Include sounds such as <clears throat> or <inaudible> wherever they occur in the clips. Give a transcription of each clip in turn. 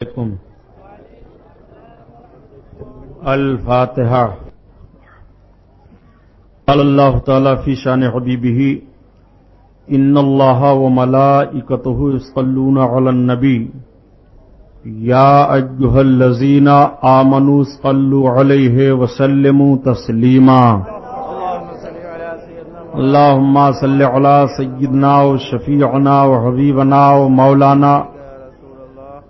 علیکم۔ الفاتحة قال الله تعالى في شان حبيبه إن الله وملائكته يصلون على النبي يا أيها الذين آمنوا صلوا عليه وسلموا تسليما اللهم صل على سيدنا وشفيعنا وحبيبنا ومولانا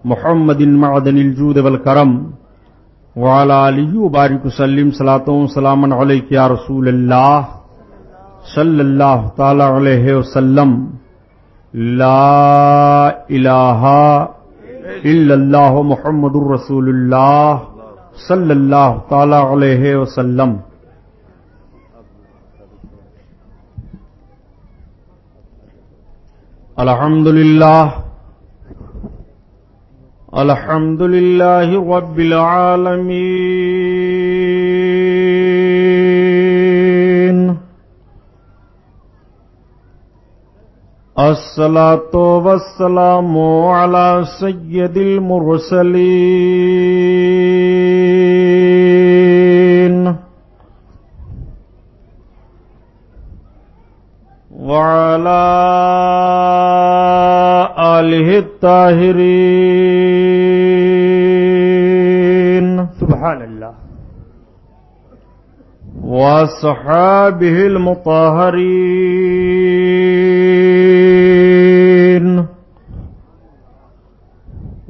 محمد معدن الجود والکرم وعلى آله وبارك وسلم صلاة سلاما عليك يا رسول الله صلى الله تعالى عليه وسلم لا إله إلا الله محمد رسول الله صلى الله تعالى عليه وسلم الحمد لله الحمد لله رب العالمين الصلاة والسلام على سيد المرسلين وعلى آله الطاهرين وصحابه المطهرين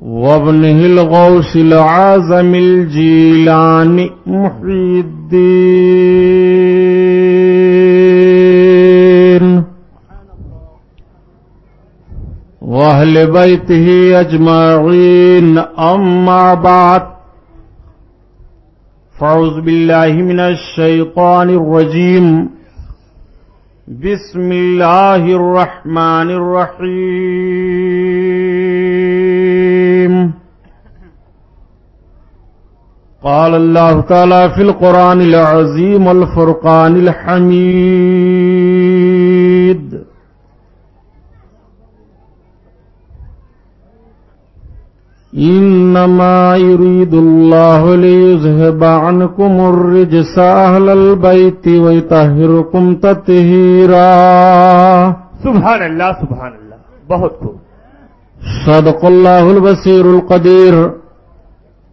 وابنه الغوث العازم الجيلان محي الدين واهل بيته اجمعين اما بعد فاعوذ بالله من الشيطان الرجيم بسم الله الرحمن الرحيم قال الله تعالى في القرآن العظيم والفرقان الحميد إنما يريد الله ليذهب عنكم الرجس أهل البيت ويطهركم تطهيرا. سبحان اللہ سبحان اللہ بہت خوب. صدق الله البصير القدير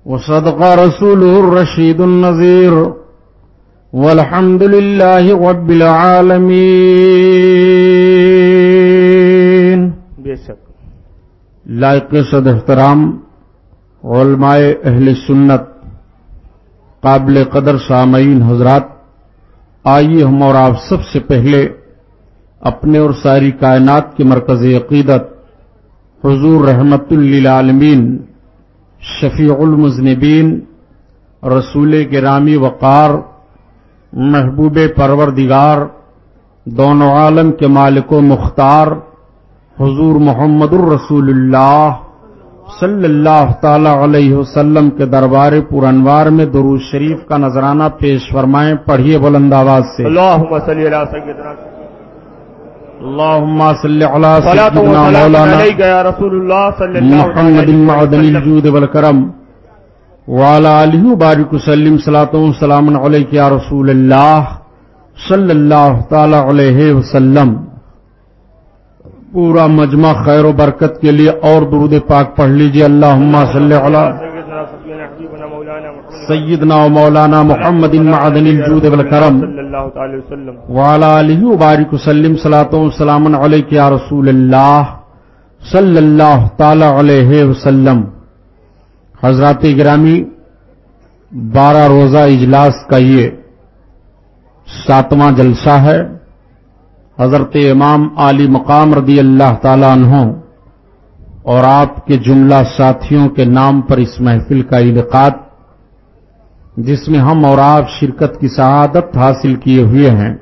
وصدق رسوله الرشيد النذير. والحمد لله رب العالمين. بے شک. لائق صد احترام. علماء اہل سنت قابل قدر سامعین حضرات، آئیے ہم اور آپ سب سے پہلے اپنے اور ساری کائنات کے مرکز عقیدت حضور رحمت للعالمین شفیع المذنبین رسول گرامی وقار محبوب پروردگار دونوں عالم کے مالک و مختار حضور محمد الرسول اللہ صلی اللہ تعالی علیہ وسلم کے دربار پر انوار میں دروز شریف کا نذرانہ پیش فرمائیں پڑھیے بلند آواز سے۔ اللہم صلی علی سیدنا اللهم صل على صلاة سيدنا و سلام مولانا یا رسول اللہ صلی اللہ محمد معدن الجود والکرم۔ وعلى آله وبارك وسلم صلاة وسلام عليك يا رسول الله صلی اللہ تعالی علیہ وسلم۔ پورا مجمع خیر و برکت کے لیے اور درود پاک پڑھ لیجیے۔ اللہم صلی علی سیدنا محمد و مولانا محمد معدن الجود والکرم۔ وسلم وعلى آله وبارك وسلم صلاة رسول الله صلی اللہ تعالی علیہ وسلم۔ حضرات گرامی، بارہ روزہ اجلاس کا یہ ساتواں جلسہ ہے۔ حضرت امام علی مقام رضی اللہ تعالی عنہ اور آپ کے جملہ ساتھیوں کے نام پر اس محفل کا انعقاد جس میں ہم اور آپ شرکت کی سعادت حاصل کیے ہوئے ہیں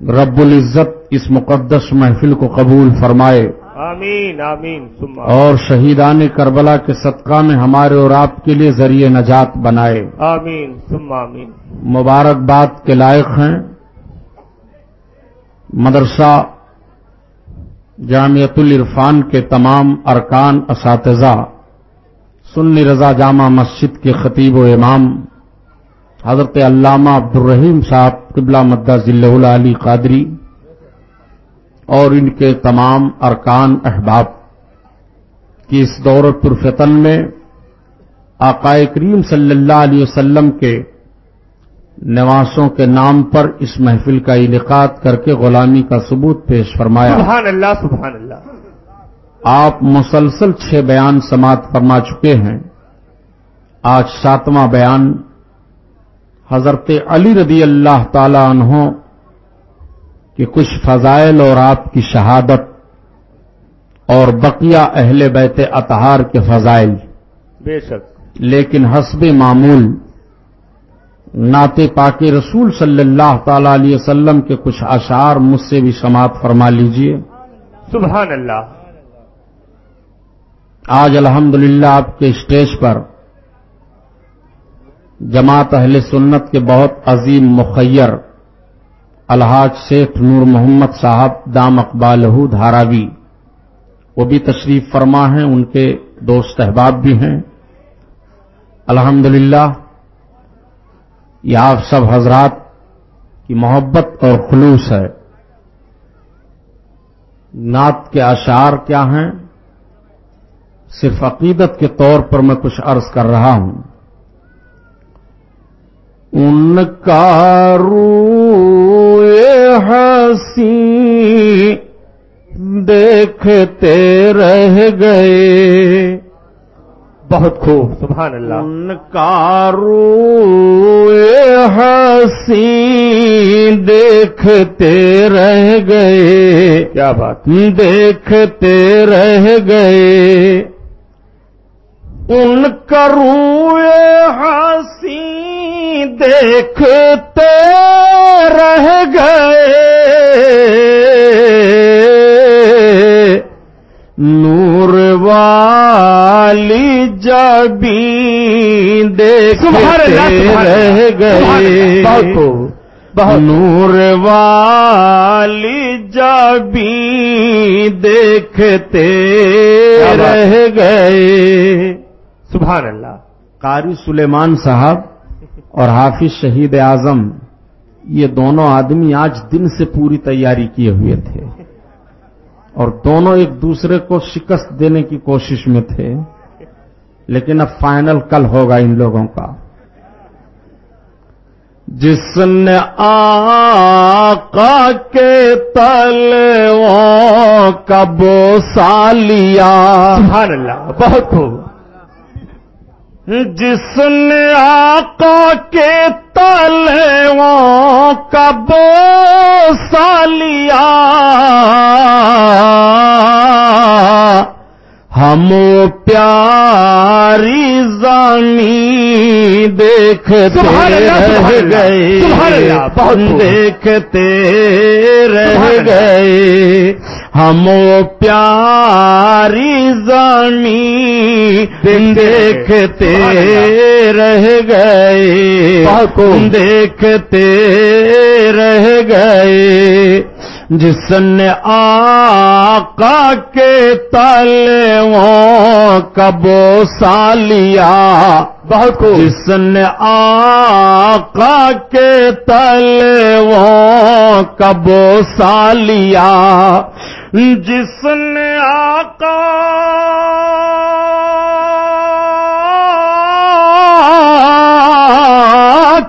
رب العزت اس مقدس محفل کو قبول فرمائے۔ آمین آمین اور شہیدان کربلا کے صدقہ میں ہمارے اور آپ کے لیے ذریعہ نجات بنائے۔ آمین آمین۔ مبارکباد کے لائق ہیں۔ مدرسہ جامعت العرفان کے تمام ارکان اساتذہ، سنی رضا جامع مسجد کے خطیب و امام، حضرت علامہ عبد الرحیم صاحب قبلہ مدہ ذلہ علی قادری اور ان کے تمام ارکان احباب کی اس دور پرفتن میں آقائے کریم صلی اللہ علیہ وسلم کے نواسوں کے نام پر اس محفل کا انعقاد کر کے غلامی کا ثبوت پیش فرمایا۔ سبحان اللہ سبحان اللہ۔ آپ مسلسل چھ بیان سماعت فرما چکے ہیں۔ آج ساتواں بیان حضرت علی رضی اللہ تعالی عنہ کہ کچھ فضائل اور آپ کی شہادت اور بقیہ اہل بیت اطہار کے فضائل۔ بے شک۔ لیکن حسب معمول نعت پاک رسول صلی اللہ تعالی علیہ وسلم کے کچھ اشعار مجھ سے بھی سماعت فرما لیجیے۔ سبحان اللہ۔ آج الحمدللہ آپ کے اسٹیج پر جماعت اہل سنت کے بہت عظیم مخیر الحاج شیخ نور محمد صاحب دام اقبال دھاراوی وہ بھی تشریف فرما ہیں ان کے دوست احباب بھی ہیں۔ الحمدللہ یہ آپ سب حضرات کی محبت اور خلوص ہے۔ نعت کے اشعار کیا ہیں؟ صرف عقیدت کے طور پر میں کچھ عرض کر رہا ہوں۔ ان کا رو ہنسی دیکھتے رہ گئے۔ بہت خوب سبحان اللہ۔ ان کا رو ہنسی دیکھتے رہ گئے۔ کیا بات۔ دیکھتے رہ گئے۔ ان کا روئے ہنسی دیکھتے رہ گئے۔ نور والی جبی دیکھتے رہ گئے۔ نور والی جبی دیکھتے؟ رہ گئے۔ سبحان اللہ۔ قاری سلیمان صاحب اور حافظ شہید اعظم یہ دونوں آدمی آج دن سے پوری تیاری کیے ہوئے تھے۔ اور دونوں ایک دوسرے کو شکست دینے کی کوشش میں تھے۔ لیکن اب فائنل کل ہوگا ان لوگوں کا۔ جس نے آقا کے تلووں کا بوسا لیا۔ سبحان اللہ، بہت خوب۔ جس نے آقا کے تلووں کا بوسا لیا ہم پیاری زانی دیکھتے رہ گئے۔ دیکھتے رہ۔ گئے ہم پیاری زانی دیکھتے رہ گئے۔ دیکھتے رہ گئے۔ جس نے آقا کے تلووں کا بوسا لیا۔ بہت خوب جس نے آقا کے تلووں کا بوسا لیا۔ جس نے آقا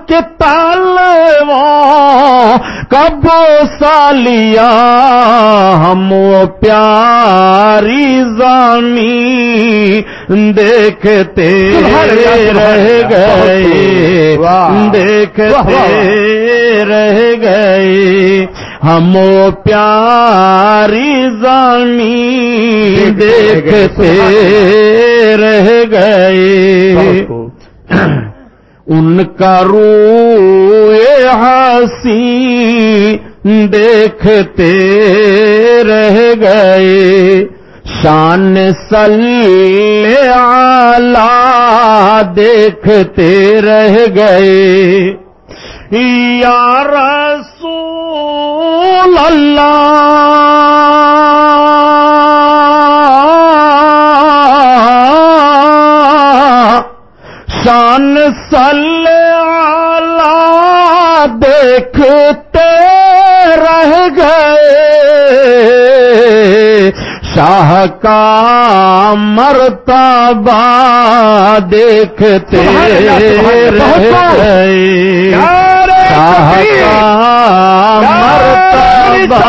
کے پاس کا بوسا لیا ہم وہ پیاری زانی دیکھتے رہ گئے دیکھتے۔ رہ گئے۔ ہم وہ پیاری زانی دیکھتے رہ گئے ان کا روئے ہنسی دیکھتے رہ گئے۔ شان صلی علی دیکھتے رہ گئے۔ یا رسول شان سل دیکھتے رہ گئے۔ شاہ کا مرتبہ دیکھتے رہ گئے۔ شاہ کا مرتبہ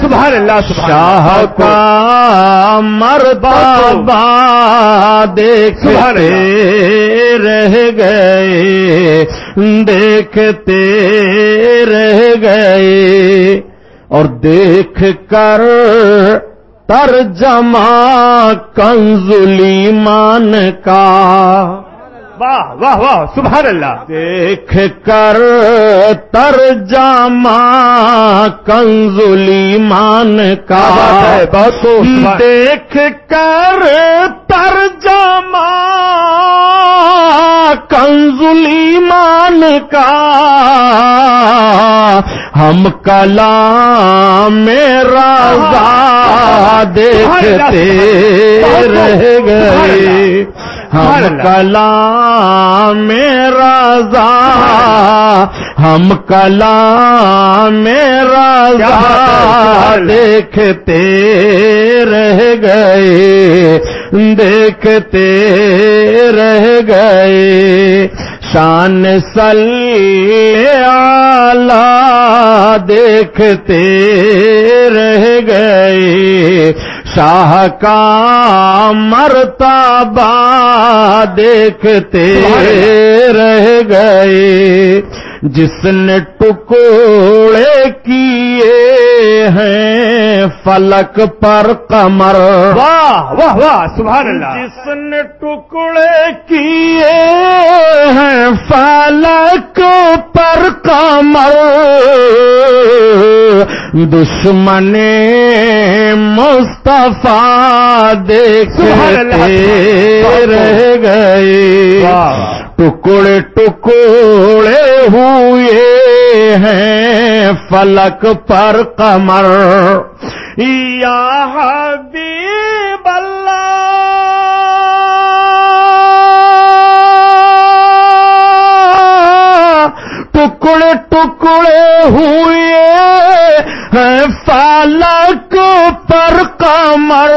سبحان اللہ۔ شاہ کا مرتبہ دیکھتے رہ گئے دیکھتے رہ گئے۔ اور دیکھ کر ترجمہ کنزلی مان کا واہ واہ واہ سبحان اللہ دیکھ کر ترجمہ کنزلی مان کا دیکھ کر ترجمہ کنزلی مان کا ہم کلام میرا دیکھتے رہ گئے۔ ہم کلام میرا ہم کلام میرا دیکھتے رہ گئے دیکھتے رہ گئے۔ شان سل دیکھتے رہ گئے۔ شاہ کا مرتبہ دیکھتے رہ گئے۔ جس نے ٹکڑے کیے ہیں فلک پر کمر واہ واہ واہ سبحان اللہ۔ جس نے ٹکڑے کیے ہیں فلک پر کمر دشمن مصطفیٰ دیکھتے رہ گئے۔ ٹکڑے ٹکڑے ہوئے ہیں فلک پر کمر یا حبیب اللہ ٹکڑے ٹکڑے ہوئے ہیں پر کمر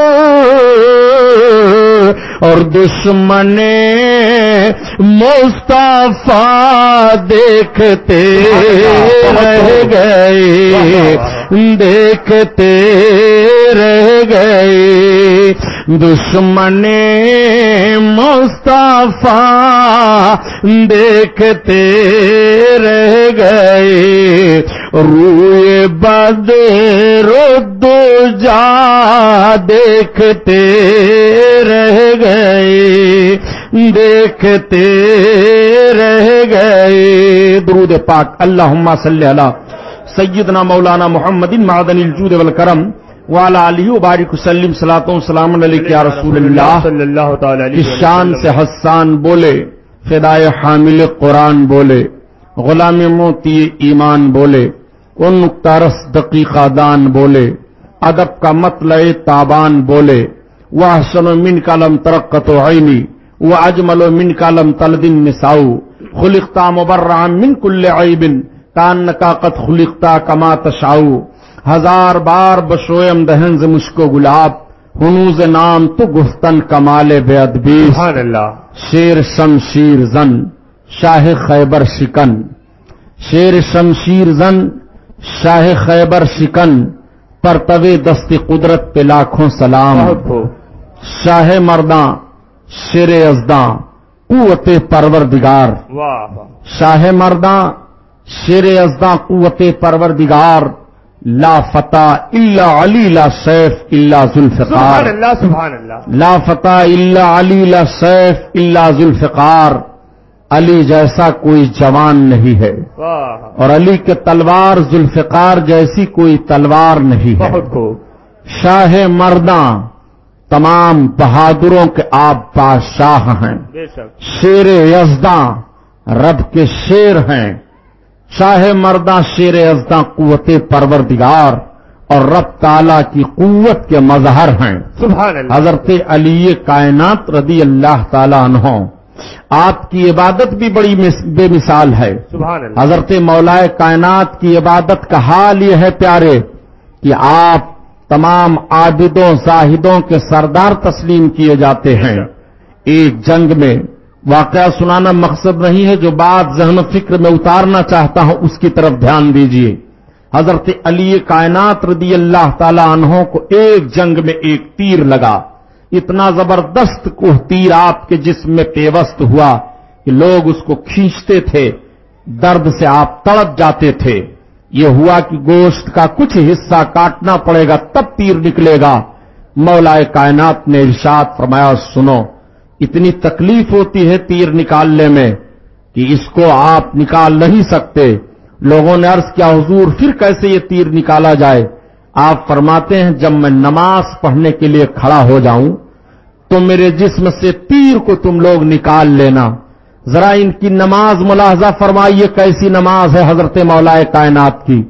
اور دشمن مصطفیٰ دیکھتے رہ گئے دیکھتے رہ گئے دشمن مصطفیٰ دیکھتے رہ گئے روئے بد دو جا دیکھتے رہ گئے دیکھتے رہ گئے درود پاک۔ اللہم صلی اللہ سیدنا مولانا محمد معدن الجود والکرم۔ والا علی بارک وسلم صلاۃ سلام علیہ یا رسول اللہ۔ صلی اللہ تعالی علیہ شان سے حسان بولے فدائے حامل قرآن بولے غلام موتی ایمان بولے ان نقطارس دقیقہ دان بولے ادب کا مطلع تابان بولے وہ حسن و من کالم ترقت و عینی وہ اجمل و من کالم تلدن نساؤ خلقتا مبرعا من کل عیبن کان نکاقت خلقتا کما تشاؤ ہزار بار بشویم دہنز مشکو گلاب ہنوز نام تو گفتن کمال بے ادبی اللہ۔ شیر شمشیر زن شاہ خیبر شکن۔ شیر شمشیر زن شاہ خیبر شکن۔ پرتو دست قدرت پہ لاکھوں سلام۔ شاہ مرداں شیر ازداں قوت پروردگار۔ شاہ مرداں شیر ازداں قوت پروردگار۔ لا فتح اللہ علی لا سیف اللہ سبحان ذوالفقار اللہ سبحان اللہ. لا فتح اللہ علی لا سیف اللہ ذوالفقار. علی جیسا کوئی جوان نہیں ہے. اور علی کے تلوار ذوالفقار جیسی کوئی تلوار نہیں ہے. شاہ مرداں تمام بہادروں کے آپ بادشاہ ہیں. شیر یزداں رب کے شیر ہیں. شاہ مرداں شیر یزداں قوت پروردگار اور رب تعالی کی قوت کے مظہر ہیں۔ سبحان اللہ۔ حضرت علی کائنات رضی اللہ تعالی عنہ آپ کی عبادت بھی بڑی بے مثال ہے۔ سبحان اللہ۔ حضرت مولا کائنات کی عبادت کا حال یہ ہے پیارے کہ آپ تمام عابدوں زاہدوں کے سردار تسلیم کیے جاتے ہیں۔ ایک جنگ میں واقعہ سنانا مقصد نہیں ہے، جو بات ذہن و فکر میں اتارنا چاہتا ہوں، اس کی طرف دھیان دیجیے حضرت علی کائنات رضی اللہ تعالی عنہ کو ایک جنگ میں ایک تیر لگا۔ اتنا زبردست کوہ تیر آپ کے جسم میں پیوست ہوا کہ لوگ اس کو کھینچتے تھے، درد سے آپ تڑپ جاتے تھے۔ یہ ہوا کہ گوشت کا کچھ حصہ کاٹنا پڑے گا، تب تیر نکلے گا۔ مولا کائنات نے ارشاد فرمایا، سنو اتنی تکلیف ہوتی ہے تیر نکالنے میں کہ اس کو آپ نکال نہیں سکتے۔ لوگوں نے عرض کیا، حضور، پھر کیسے یہ تیر نکالا جائے؟ آپ فرماتے ہیں، جب میں نماز پڑھنے کے لیے کھڑا ہو جاؤں تو میرے جسم سے تیر کو تم لوگ نکال لینا۔ ذرا ان کی نماز ملاحظہ فرمائیے، کیسی نماز ہے حضرت مولا کائنات کی؟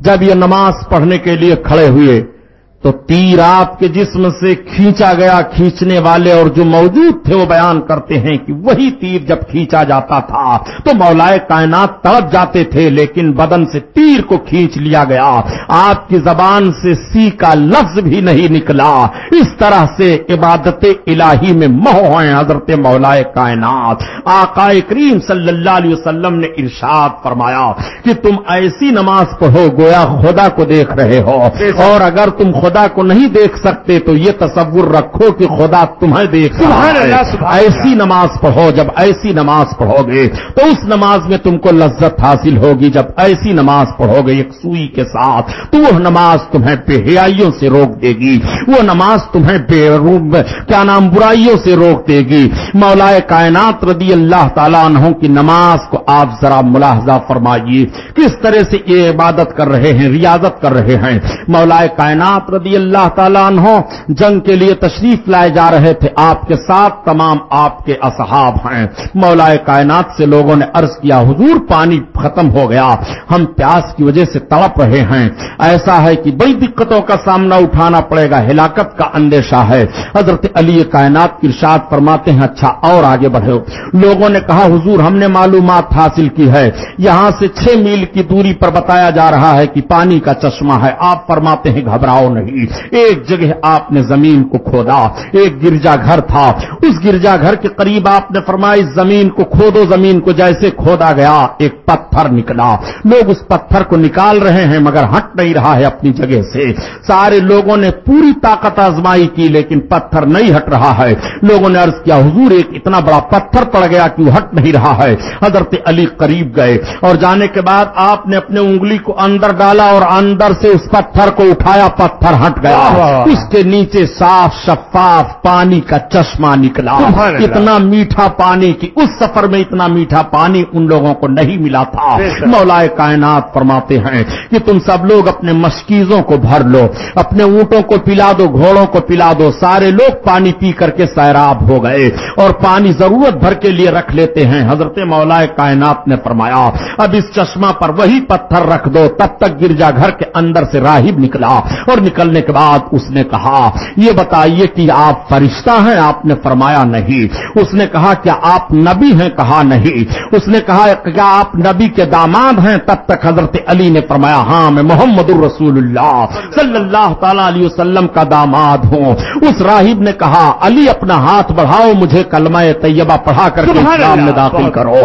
جب یہ نماز پڑھنے کے لیے کھڑے ہوئے تو تیر آپ کے جسم سے کھینچا گیا کھینچنے والے اور جو موجود تھے وہ بیان کرتے ہیں کہ وہی تیر جب کھینچا جاتا تھا تو مولائے کائنات تڑپ جاتے تھے لیکن بدن سے تیر کو کھینچ لیا گیا۔ آپ کی زبان سے سی کا لفظ بھی نہیں نکلا۔ اس طرح سے عبادت الہی میں مہو ہیں حضرت مولائے کائنات۔ آقا کریم صلی اللہ علیہ وسلم نے ارشاد فرمایا کہ تم ایسی نماز پڑھو گویا خدا کو دیکھ رہے ہو۔ اور اگر تم خدا کو نہیں دیکھ سکتے تو یہ تصور رکھو کہ خدا تمہیں دیکھ سبحان ہے۔ اللہ، سبحان ایسی نماز پڑھو جب ایسی نماز پڑھو گے تو اس نماز میں تم کو لذت حاصل ہوگی۔ جب ایسی نماز پڑھو گے ایک سوئی کے ساتھ تو وہ نماز تمہیں بے حیائیوں سے روک دے گی۔ وہ نماز تمہیں بے روم کیا نام برائیوں سے روک دے گی۔ مولا کائنات رضی اللہ تعالیٰ عنہ کی نماز کو آپ ذرا ملاحظہ فرمائیے۔ کس طرح سے یہ عبادت کر رہے ہیں ریاضت کر رہے ہیں؟ مولا کائنات رضی اللہ تعالیٰ عنہ جنگ کے لیے تشریف لائے جا رہے تھے۔ آپ کے ساتھ تمام آپ کے اصحاب ہیں۔ مولا کائنات سے لوگوں نے عرض کیا، حضور پانی ختم ہو گیا۔ ہم پیاس کی وجہ سے تڑپ رہے ہیں۔ ایسا ہے کہ بڑی دقتوں کا سامنا اٹھانا پڑے گا۔ ہلاکت کا اندیشہ ہے۔ حضرت علی کائنات کی ارشاد فرماتے ہیں اچھا اور آگے بڑھو۔ لوگوں نے کہا، حضور، ہم نے معلومات حاصل کی ہے۔ یہاں سے چھ میل کی دوری پر بتایا جا رہا ہے کہ پانی کا چشمہ ہے۔ آپ فرماتے ہیں، گھبراؤ نہیں۔ ایک جگہ آپ نے زمین کو کھودا، ایک گرجا گھر تھا۔ اس گرجا گھر کے قریب آپ نے فرمائی زمین کو کھودو، زمین کو جیسے کھودا گیا، ایک پتھر نکلا۔ لوگ اس پتھر کو نکال رہے ہیں، مگر ہٹ نہیں رہا ہے اپنی جگہ سے۔ سارے لوگوں نے پوری طاقت آزمائی کی، لیکن پتھر نہیں ہٹ رہا ہے۔ لوگوں نے عرض کیا، حضور، ایک اتنا بڑا پتھر پڑ گیا کہ وہ ہٹ نہیں رہا ہے؟ حضرت علی قریب گئے۔ اور جانے کے بعد آپ نے اپنے انگلی کو اندر ڈالا اور اندر سے اس پتھر کو اٹھایا۔ پتھر ہٹ گیا۔ اس کے نیچے صاف شفاف پانی کا چشمہ نکلا۔ اتنا میٹھا پانی کہ اس سفر میں اتنا میٹھا پانی ان لوگوں کو نہیں ملا تھا۔ مولا کائنات فرماتے ہیں کہ تم سب لوگ اپنے مشکیزوں کو بھر لو اپنے اونٹوں کو پلا دو گھوڑوں کو پلا دو سارے لوگ پانی پی کر کے سیراب ہو گئے اور پانی ضرورت بھر کے لیے رکھ لیتے ہیں حضرت مولا کائنات نے فرمایا اب اس چشمہ پر وہی پتھر رکھ دو تب تک گرجا گھر کے اندر سے راہب نکلا اور نکلنے کے بعد اس نے کہا یہ بتائیے کہ آپ فرشتہ ہیں آپ نے فرمایا نہیں. اس نے کہا کیا آپ نبی ہیں؟ کہا نہیں. اس نے کہا کیا آپ نبی کے داماد ہیں؟ تب تک حضرت علی نے فرمایا ہاں میں محمد الرسول اللہ صلی اللہ تعالی علیہ وسلم کا داماد ہوں. اس راہب نے کہا علی اپنا ہاتھ بڑھاؤ مجھے کلمہ طیبہ پڑھا کر کے اسلام میں داخل کرو.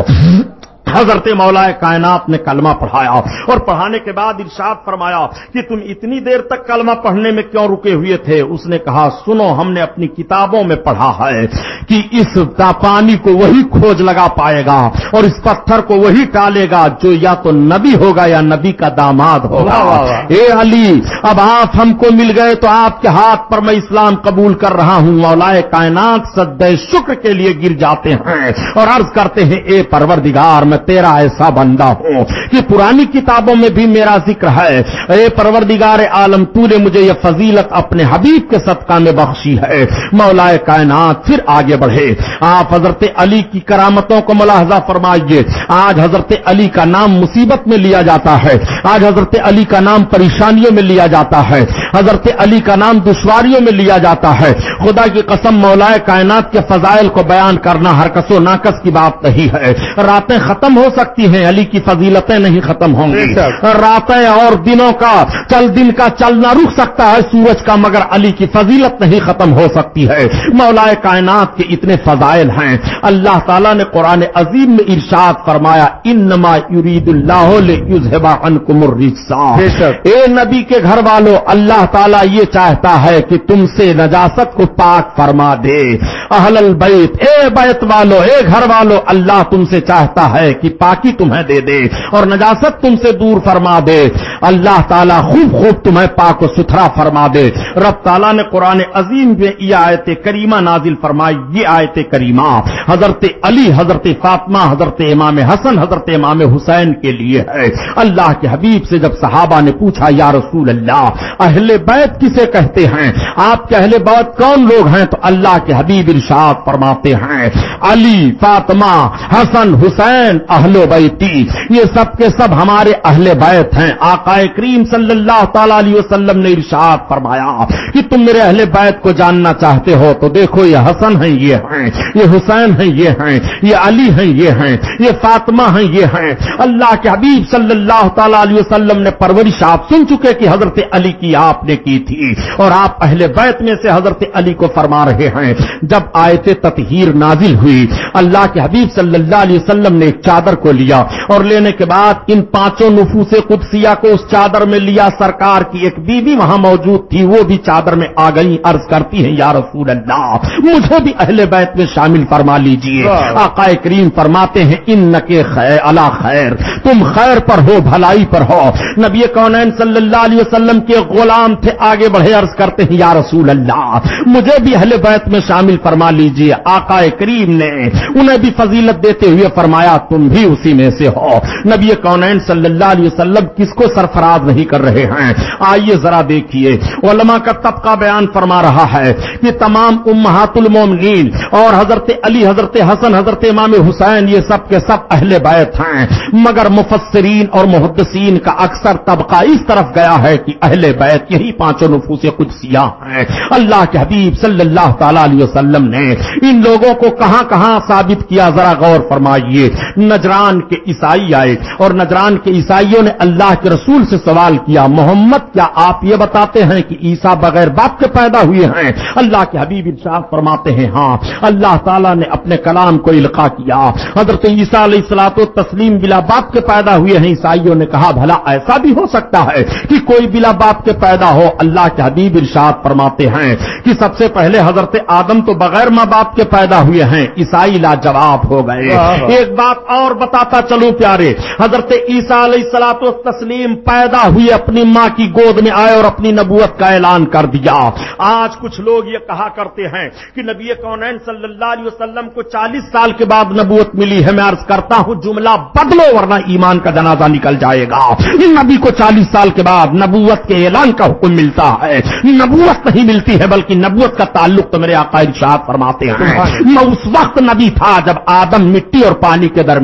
حضرت مولا کائنات نے کلمہ پڑھایا اور پڑھانے کے بعد ارشاد فرمایا کہ تم اتنی دیر تک کلمہ پڑھنے میں کیوں رکے ہوئے تھے؟ اس نے کہا سنو ہم نے اپنی کتابوں میں پڑھا ہے کہ اس پانی کو وہی کھوج لگا پائے گا اور اس پتھر کو وہی ٹالے گا جو یا تو نبی ہوگا یا نبی کا داماد ہوگا۔ اے علی اب آپ ہم کو مل گئے تو آپ کے ہاتھ پر میں اسلام قبول کر رہا ہوں۔ مولا کائنات سد شکر کے لیے گر جاتے ہیں اور عرض کرتے ہیں اے پروردگار میں تیرا ایسا بندہ ہوں۔ کہ پرانی کتابوں میں بھی میرا ذکر ہے۔ اے پروردگار عالم، تو نے مجھے یہ فضیلت اپنے حبیب کے صدقہ میں بخشی ہے۔ مولا کائنات، پھر آگے بڑھے۔ آپ حضرت علی کی کرامتوں کو ملاحظہ فرمائیے۔ آج حضرت علی کا نام مصیبت میں لیا جاتا ہے۔ آج حضرت علی کا نام پریشانیوں میں لیا جاتا ہے۔ حضرت علی کا نام دشواریوں میں لیا جاتا ہے۔ خدا کی قسم مولا کائنات کے فضائل کو بیان کرنا ہر کس و ناکس کی بات نہیں ہے۔ راتیں ختم ہو سکتی ہیں علی کی فضیلتیں نہیں ختم ہوں گی۔ راتیں اور دنوں کا چل دن کا چلنا رک سکتا ہے سورج کا مگر علی کی فضیلت نہیں ختم ہو سکتی ہے۔ مولا کائنات کے اتنے فضائل ہیں۔ اللہ تعالیٰ نے قرآن عظیم میں ارشاد فرمایا انما یرید اللہ عنکم الرجسا اے نبی کے گھر والوں اللہ تعالیٰ یہ چاہتا ہے کہ تم سے نجاست کو پاک فرما دے۔ اہل البیت اے بیت والو اے گھر والو اللہ تم سے چاہتا ہے کہ پاکی تمہیں دے دے اور نجاست تم سے دور فرما دے۔ اللہ تعالیٰ خوب خوب تمہیں پاک و ستھرا فرما دے۔ رب تعالیٰ نے قرآن عظیم میں یہ آیت کریمہ نازل فرمائی۔ یہ آیت کریمہ حضرت علی، حضرت فاطمہ، حضرت امام حسن، حضرت امام حسین کے لیے ہے۔ اللہ کے حبیب سے جب صحابہ نے پوچھا، یا رسول اللہ، اہل بیت کسے کہتے ہیں؟ آپ کے اہل بیت کون لوگ ہیں؟ تو اللہ کے حبیب ارشاد فرماتے ہیں۔ علی، فاطمہ، حسن، حسین اہل بیتی یہ سب کے سب ہمارے اہل بیت ہیں۔ آقا کریم صلی اللہ تعالی علیہ وسلم نے ارشاد فرمایا کہ تم میرے اہل بیت کو جاننا چاہتے ہو تو دیکھو یہ حسن ہیں، یہ ہیں۔ یہ حسین ہیں، یہ ہیں۔ یہ علی ہیں، یہ ہیں۔ یہ فاطمہ ہیں، یہ ہیں۔ اللہ کے حبیب صلی اللہ تعالی علیہ وسلم نے پرورش آپ سن چکے کہ حضرت علی کی آپ نے کی تھی۔ اور آپ اہل بیت میں سے حضرت علی کو فرما رہے ہیں۔ جب آیت تطہیر نازل ہوئی، اللہ کے حبیب صلی اللہ علیہ وسلم نے ایک چادر کو لیا اور لینے کے بعد ان پانچوں نفوس قدسیہ کو اس چادر میں لیا۔ سرکار کی ایک بیوی وہاں موجود تھی وہ بھی چادر میں آ گئی عرض کرتی ہیں یا رسول اللہ مجھے بھی اہل بیت میں شامل فرما لیجیے۔ آقا کریم فرماتے ہیں ان کے خیر اللہ خیر تم خیر پر ہو بھلائی پر ہو۔ نبی کونین صلی اللہ علیہ وسلم کے غلام تھے آگے بڑھے۔ عرض کرتے ہیں یا رسول اللہ مجھے بھی اہل بیت میں شامل فرما لیجیے۔ آقا کریم نے انہیں بھی فضیلت دیتے ہوئے فرمایا تم تم بھی اسی میں سے ہو۔ نبی کونین صلی اللہ علیہ وسلم کس کو سرفراز نہیں کر رہے ہیں؟ آئیے ذرا دیکھیے۔ علماء کا طبقہ بیان فرما رہا ہے کہ تمام امہات المومنین اور حضرت علی، حضرت حسن، حضرت امام حسین، یہ سب کے سب اہل بیت ہیں۔ مگر مفسرین اور محدثین کا اکثر طبقہ اس طرف گیا ہے کہ اہل بیت یہی پانچوں نفوس قدسیاں ہیں۔ اللہ کے حبیب صلی اللہ تعالی علیہ وسلم نے ان لوگوں کو کہاں کہاں ثابت کیا؟ ذرا غور فرمائیے۔ نجران کے عیسائی آئے اور نجران کے عیسائیوں نے اللہ کے رسول سے سوال کیا محمد کیا آپ یہ بتاتے ہیں کہ عیسا بغیر باپ کے پیدا ہوئے ہیں؟ اللہ کے حبیب ارشاد فرماتے ہیں ہاں اللہ تعالیٰ نے اپنے کلام کو القا کیا۔ حضرت عیسیٰ علیہ السلاط و تسلیم بلا باپ کے پیدا ہوئے ہیں۔ عیسائیوں نے کہا بھلا ایسا بھی ہو سکتا ہے کہ کوئی بلا باپ کے پیدا ہو؟ اللہ کے حبیب ارشاد فرماتے ہیں کہ سب سے پہلے حضرت آدم تو بغیر ماں باپ کے پیدا ہوئے ہیں۔ عیسائی لاجواب ہو گئے۔ ایک بات اور بتاتا چلو پیارے۔ حضرت عیسیٰ علیہ السلاط و تسلیم پیدا ہوئے اپنی ماں کی گود میں آئے اور اپنی نبوت کا اعلان کر دیا۔ آج کچھ لوگ یہ کہا کرتے ہیں کہ نبی کونین صلی اللہ علیہ وسلم کو چالیس سال کے بعد نبوت ملی ہے۔ میں عرض کرتا ہوں جملہ بدلو ورنہ ایمان کا جنازہ نکل جائے گا۔ نبی کو چالیس سال کے بعد نبوت کے اعلان کا حکم ملتا ہے۔ نبوت نہیں ملتی ہے بلکہ نبوت کا تعلق تو میرے آقا ارشاد فرماتے ہیں۔ میں اس وقت نبی تھا جب آدم مٹی اور پانی کے درمیان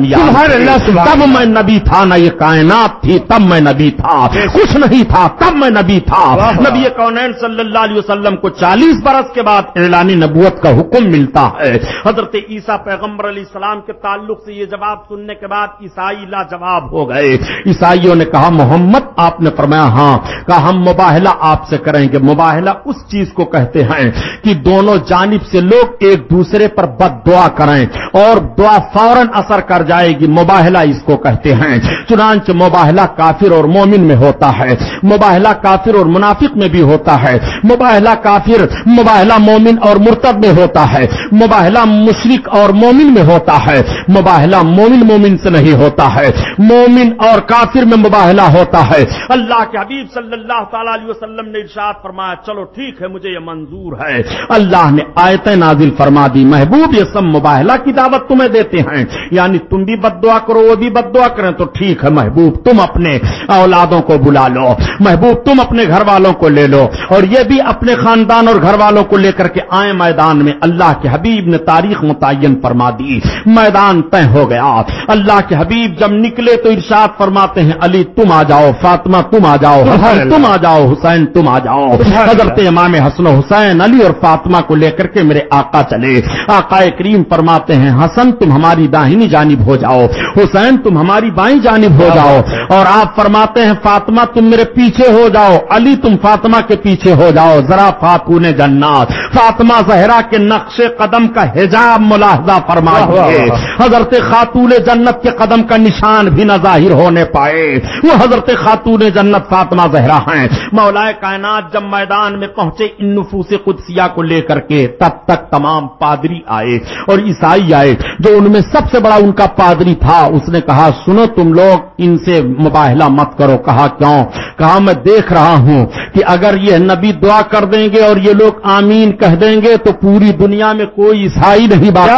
تب میں نبی تھا نہ یہ کائنات تھی تب میں نبی تھا۔ کچھ نہیں تھا تب میں نبی تھا۔ نبی کونین صلی اللہ علیہ وسلم کو چالیس برس کے بعد اعلانی نبوت کا حکم ملتا ہے۔ حضرت عیسیٰ پیغمبر علیہ السلام کے تعلق سے یہ جواب سننے کے بعد عیسائی لاجواب ہو گئے۔ عیسائیوں نے کہا محمد آپ نے فرمایا ہاں۔ کہا ہم مباہلہ آپ سے کریں گے۔ مباہلہ اس چیز کو کہتے ہیں کہ دونوں جانب سے لوگ ایک دوسرے پر بد دعا کریں اور دعا فوراً اثر کر جائے گی، مباہلہ اس کو کہتے ہیں۔ چنانچہ مباہلہ کافر اور مومن میں ہوتا ہے۔ مباہلہ کافر اور منافق میں بھی ہوتا ہے۔ مباہلہ کافر، مباہلہ مومن اور مرتب میں ہوتا ہے۔ مباہلہ مشرق اور مومن میں ہوتا ہے۔ مباہلہ مومن مومن سے نہیں ہوتا ہے۔ مومن اور کافر میں مباہلہ ہوتا ہے۔ اللہ کے حبیب صلی اللہ تعالی علیہ وسلم نے ارشاد فرمایا، چلو ٹھیک ہے، مجھے یہ منظور ہے۔ اللہ نے آیتیں نازل فرما دی۔ محبوب یہ سب مباہلہ کی دعوت تمہیں دیتے ہیں۔ یعنی تم تم بھی بد دعا کرو وہ بھی بد دعا کریں تو ٹھیک ہے۔ محبوب تم اپنے اولادوں کو بلا لو۔ محبوب تم اپنے گھر والوں کو لے لو۔ اور یہ بھی اپنے خاندان اور گھر والوں کو لے کر کے آئے میدان میں۔ اللہ کے حبیب نے تاریخ متعین فرما دی۔ میدان طے ہو گیا۔ اللہ کے حبیب جب نکلے تو ارشاد فرماتے ہیں علی تم آ جاؤ۔ فاطمہ تم آ جاؤ۔ حسن تم آ جاؤ۔ حسین تم آ جاؤ۔ حضرت امام حسن و حسین علی اور فاطمہ کو لے کر کے میرے آقا چلے۔ آقا کریم فرماتے ہیں حسن تم ہماری داہنی جانب ہو جاؤ۔ حسین تم ہماری بائیں جانب ہو جاؤ۔ اور آپ فرماتے ہیں فاطمہ تم میرے پیچھے ہو جاؤ۔ علی تم فاطمہ کے پیچھے ہو جاؤ۔ ذرا فاتون جنات۔ فاطمہ زہرا کے نقش قدم کا حجاب ملاحظہ فرمائیے۔ حضرت خاتون جنت کے قدم کا نشان بھی نہ ظاہر ہونے پائے۔ وہ حضرت خاتون جنت فاطمہ زہرا ہیں۔ مولا کائنات جب میدان میں پہنچے ان نفوس قدسیہ کو لے کر کے تب تک تمام پادری آئے اور عیسائی آئے جو ان میں سب سے بڑا ان کا پادری تھا اس نے کہا سنو تم لوگ ان سے مباہلہ مت کرو۔ کہا کیوں؟ کہا میں دیکھ رہا ہوں کہ اگر یہ نبی دعا کر دیں گے اور یہ لوگ آمین کہہ دیں گے تو پوری دنیا میں کوئی عیسائی نہیں بات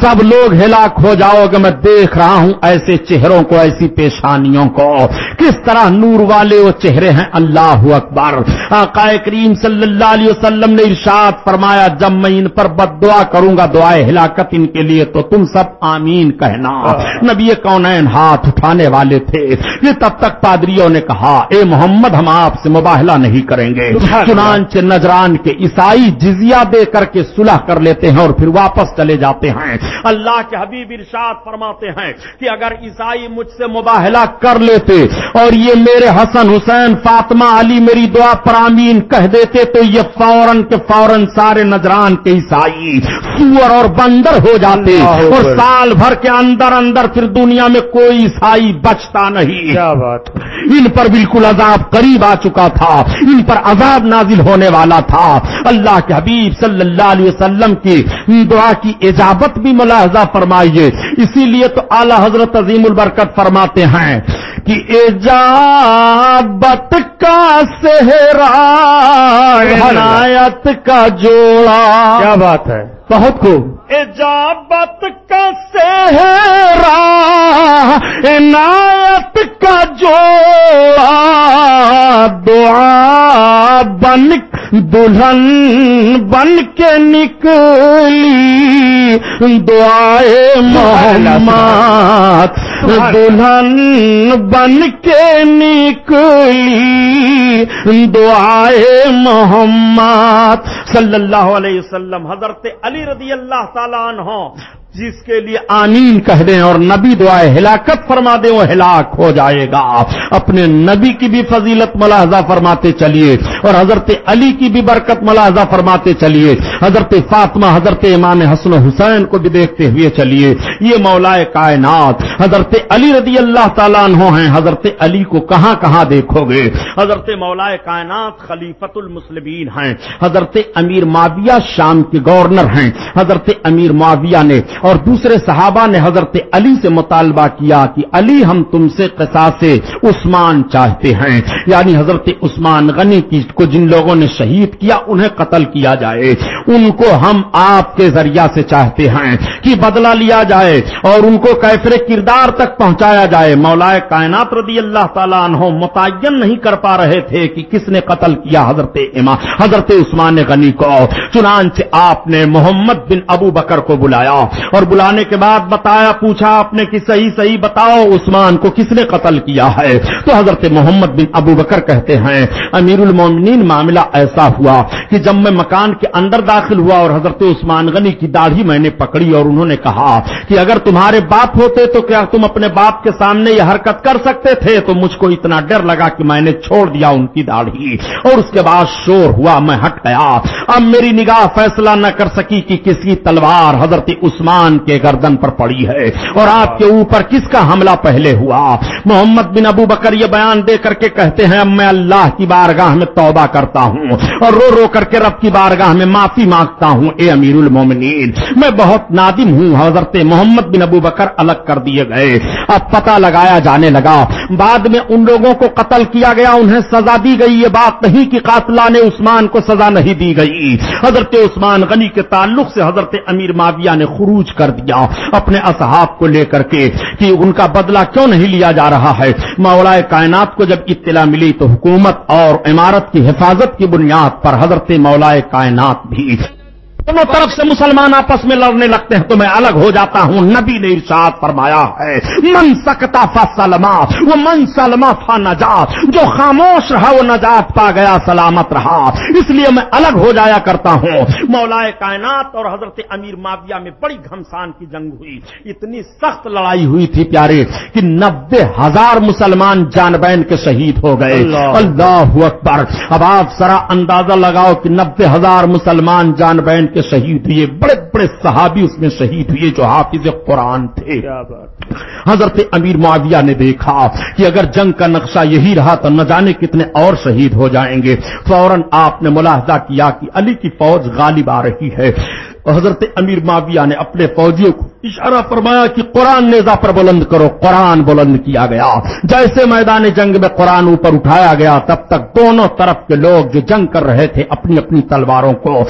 سب لوگ ہلاک ہو جاؤ گے۔ میں دیکھ رہا ہوں ایسے چہروں کو ایسی پیشانیوں کو۔ کس طرح نور والے وہ چہرے ہیں؟ اللہ اکبر۔ آقا کریم صلی اللہ علیہ وسلم نے ارشاد فرمایا جب میں ان پر بد دعا کروں گا دعائے ہلاکت ان کے لیے تو تم سب آمین کہنا۔ نبی کونین ہاتھ اٹھانے والے تھے۔ یہ تب تک پادریوں نے کہا اے محمد ہم آپ سے مباہلہ نہیں کریں گے۔ چنانچہ نجران کے عیسائی جزیہ دے کر کے صلح کر لیتے ہیں اور پھر واپس چلے جاتے ہیں۔ اللہ کے حبیب ارشاد فرماتے ہیں کہ اگر عیسائی مجھ سے مباہلہ کر لیتے اور یہ میرے حسن حسین فاطمہ علی میری دعا پر آمین کہہ دیتے تو یہ فوراً کے فوراً سارے نجران کے عیسائی سور اور بندر ہو جاتے اور سال بھر کے اندر اندر پھر دنیا میں کوئی عیسائی بچتا نہیں۔ کیا بات۔ ان پر بالکل عذاب قریب آ چکا تھا۔ ان پر عذاب نازل ہونے والا تھا۔ اللہ کے حبیب صلی اللہ علیہ وسلم کی دعا کی اجابت بھی ملاحظہ فرمائیے۔ اسی لیے تو اعلی حضرت عظیم البرکت فرماتے ہیں کہ ایجابت کا صحرا عنایت کا جوڑا۔ کیا بات ہے؟ بہت خوب۔ ایجابت کا صحرا، عنایت کا جوڑا، دعا بن، دلہن بن کے نکلی، دعائے محمد، دلہن بن کے نکلی، دعائے محمد، صلی اللہ علیہ وسلم، حضرت علی رضی اللہ تعالیٰ عنہ جس کے لیے آمین کہہ دیں اور نبی دعائے ہلاکت فرما دیں، وہ ہلاک ہو جائے گا۔ اپنے نبی کی بھی فضیلت ملاحظہ فرماتے چلیے اور حضرت علی کی بھی برکت ملاحظہ فرماتے چلیے۔ حضرت فاطمہ، حضرت امام حسن و حسین کو بھی دیکھتے ہوئے چلیے۔ یہ مولا کائنات۔ حضرت علی رضی اللہ تعالیٰ عنہ ہیں۔ حضرت علی کو کہاں کہاں دیکھو گے؟ حضرت مولا کائنات خلیفت المسلمین ہیں۔ حضرت امیر معاویہ شام کے گورنر ہیں۔ حضرت امیر معاویہ نے اور دوسرے صحابہ نے حضرت علی سے مطالبہ کیا کہ علی ہم تم سے قصاص عثمان چاہتے ہیں۔ یعنی حضرت عثمان غنی کو جن لوگوں نے شہید کیا انہیں قتل کیا جائے۔ ان کو ہم آپ کے ذریعہ سے چاہتے ہیں کہ بدلہ لیا جائے اور ان کو کیفر کردار تک پہنچایا جائے۔ مولا کائنات رضی اللہ تعالیٰ عنہ متعین نہیں کر پا رہے تھے کہ کس نے قتل کیا حضرت امام، حضرت عثمان غنی کو۔ چنانچہ آپ نے محمد بن ابو بکر کو بلایا اور بلانے کے بعد بتایا، پوچھا آپ نے کہ صحیح صحیح بتاؤ، عثمان کو کس نے قتل کیا ہے؟ تو حضرت محمد بن ابو بکر کہتے ہیں امیر المومنین معاملہ ایسا ہوا کہ جب میں مکان کے اندر داخل ہوا اور حضرت عثمان غنی کی داڑھی میں نے پکڑی اور انہوں نے کہا کہ اگر تمہارے باپ ہوتے تو کیا تم اپنے باپ کے سامنے یہ حرکت کر سکتے تھے؟ تو مجھ کو اتنا ڈر لگا کہ میں نے چھوڑ دیا ان کی داڑھی اور اس کے بعد شور ہوا، میں ہٹ گیا۔ اب میری نگاہ فیصلہ نہ کر سکی کہ کسی تلوار حضرت عثمان کے گردن پر پڑی ہے اور آپ کے اوپر کس کا حملہ پہلے ہوا؟ محمد بن ابو بکر یہ بیان دے کر کے کہتے ہیں، اب میں اللہ کی بارگاہ میں توبہ کرتا ہوں اور رو رو کر کے رب کی بارگاہ میں معافی مانگتا ہوں۔ اے امیر المومنین میں بہت نادم ہوں، حضرت محمد بن ابو بکر الگ کر دیے گئے۔ اب پتہ لگایا جانے لگا، بعد میں ان لوگوں کو قتل کیا گیا، انہیں سزا دی گئی۔ یہ بات نہیں کہ قاتلہ نے عثمان کو سزا نہیں دی گئی۔ حضرت عثمان غنی کے تعلق سے حضرت امیر معاویہ نے خروج کوچ کر دیا، اپنے اصحاب کو لے کر کے کہ ان کا بدلہ کیوں نہیں لیا جا رہا ہے؟ مولا کائنات کو جب اطلاع ملی تو حکومت اور عمارت کی حفاظت کی بنیاد پر حضرت مولا کائنات بھی دونوں طرف سے مسلمان آپس میں لڑنے لگتے ہیں تو میں الگ ہو جاتا ہوں۔ نبی نے ارشاد فرمایا ہے من سکتا فا سلما وہ من سلما فا نجات۔ جو خاموش رہا وہ نجات پا گیا سلامت رہا۔ اس لیے میں الگ ہو جایا کرتا ہوں۔ مولا کائنات اور حضرت امیر معاویہ میں بڑی گھمسان کی جنگ ہوئی۔ اتنی سخت لڑائی ہوئی تھی پیارے کہ نبے ہزار مسلمان جان بین کے شہید ہو گئے۔ اللہ۔ اکبر۔ اب آپ ذرا اندازہ لگاؤ کہ نبے ہزار مسلمان جان بین کے شہید ہوئے. بڑے بڑے صحابی اس میں شہید ہوئے جو حافظ قرآن تھے. حضرت امیر معاویہ نے دیکھا کہ اگر جنگ کا نقشہ یہی رہا تو نہ جانے کتنے اور شہید ہو جائیں گے. فوراً آپ نے ملاحظہ کیا کہ علی کی فوج غالب آ رہی ہے. حضرت امیر معاویہ نے اپنے فوجیوں کو اشارہ فرمایا کہ قرآن نیزا پر بلند کرو. قرآن بلند کیا گیا. جیسے میدان جنگ میں قرآن اوپر اٹھایا گیا تب تک دونوں طرف کے لوگ جو جنگ کر رہے تھے اپنی اپنی تلواروں کو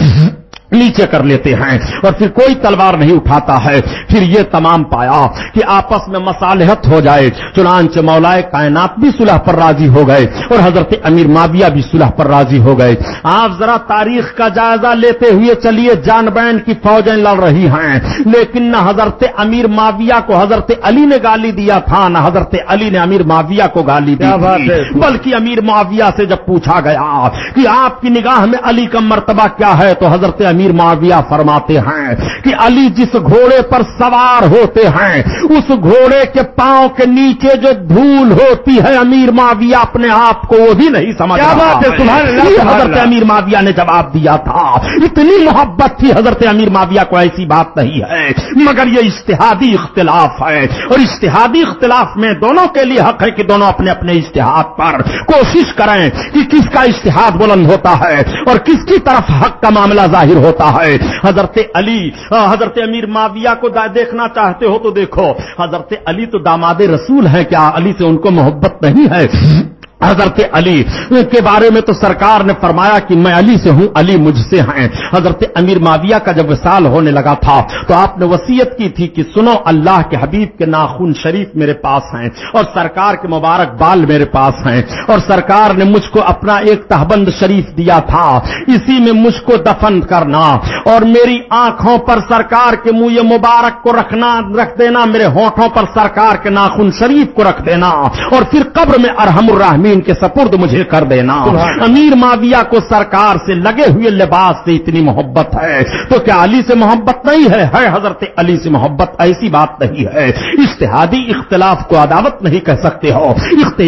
نیچے کر لیتے ہیں اور پھر کوئی تلوار نہیں اٹھاتا ہے۔ پھر یہ تمام پایا کہ آپس میں مصالحت ہو جائے۔ چنانچہ مولائے کائنات بھی صلح پر راضی ہو گئے اور حضرت امیر معاویہ بھی صلح پر راضی ہو گئے۔ آپ ذرا تاریخ کا جائزہ لیتے ہوئے چلیے جان بین کی فوجیں لڑ رہی ہیں۔ لیکن نہ حضرت امیر معاویہ کو حضرت علی نے گالی دیا تھا نہ حضرت علی نے امیر معاویہ کو گالی دی بلکہ امیر معاویہ سے جب پوچھا گیا کہ آپ کی نگاہ میں علی کا مرتبہ کیا ہے تو حضرت امیر معاویہ فرماتے ہیں کہ علی جس گھوڑے پر سوار ہوتے ہیں اس گھوڑے کے پاؤں کے نیچے جو دھول ہوتی ہے امیر معاویہ اپنے آپ کو وہ بھی نہیں سمجھ حضرت امیر معاویہ نے جواب دیا تھا۔ اتنی محبت تھی حضرت امیر معاویہ کو ایسی بات نہیں ہے۔ مگر یہ اشتہادی اختلاف ہے۔ اور اشتہادی اختلاف میں دونوں کے لیے حق ہے کہ دونوں اپنے اپنے اشتہاد پر کوشش کریں کہ کس کا اشتہاد بلند ہوتا ہے اور کس کی طرف حق کا معاملہ ظاہر ہوتا ہے۔ حضرت علی حضرت امیر معاویہ کو دیکھنا چاہتے ہو تو دیکھو۔ حضرت علی تو داماد رسول ہے کیا؟ علی سے ان کو محبت نہیں ہے۔ حضرت علی، کے بارے میں تو سرکار نے فرمایا کہ میں علی سے ہوں، علی مجھ سے ہیں۔ حضرت امیر معاویہ کا جب وصال ہونے لگا تھا، تو آپ نے وسیعت کی تھی کہ سنو، اللہ کے حبیب کے ناخن شریف میرے پاس ہیں اور سرکار کے مبارک بال میرے پاس ہیں۔ اور سرکار نے مجھ کو اپنا ایک تہبند شریف دیا تھا، اسی میں مجھ کو دفن کرنا۔ اور میری آنکھوں پر سرکار کے منہ مبارک کو رکھنا، رکھ دینا، میرے ہونٹوں پر سرکار کے ناخن شریف کو رکھ دینا۔ اور پھر قبر میں ارحم الرحم کے سپرد مجھے کر دینا۔ امیر معاویہ کو سرکار سے لگے ہوئے لباس سے اتنی محبت ہے۔ تو کیا علی سے محبت نہیں ہے؟ ہے حضرت علی سے محبت ایسی بات نہیں ہے۔ اشتہادی اختلاف کو عداوت نہیں کہہ سکتے ہو۔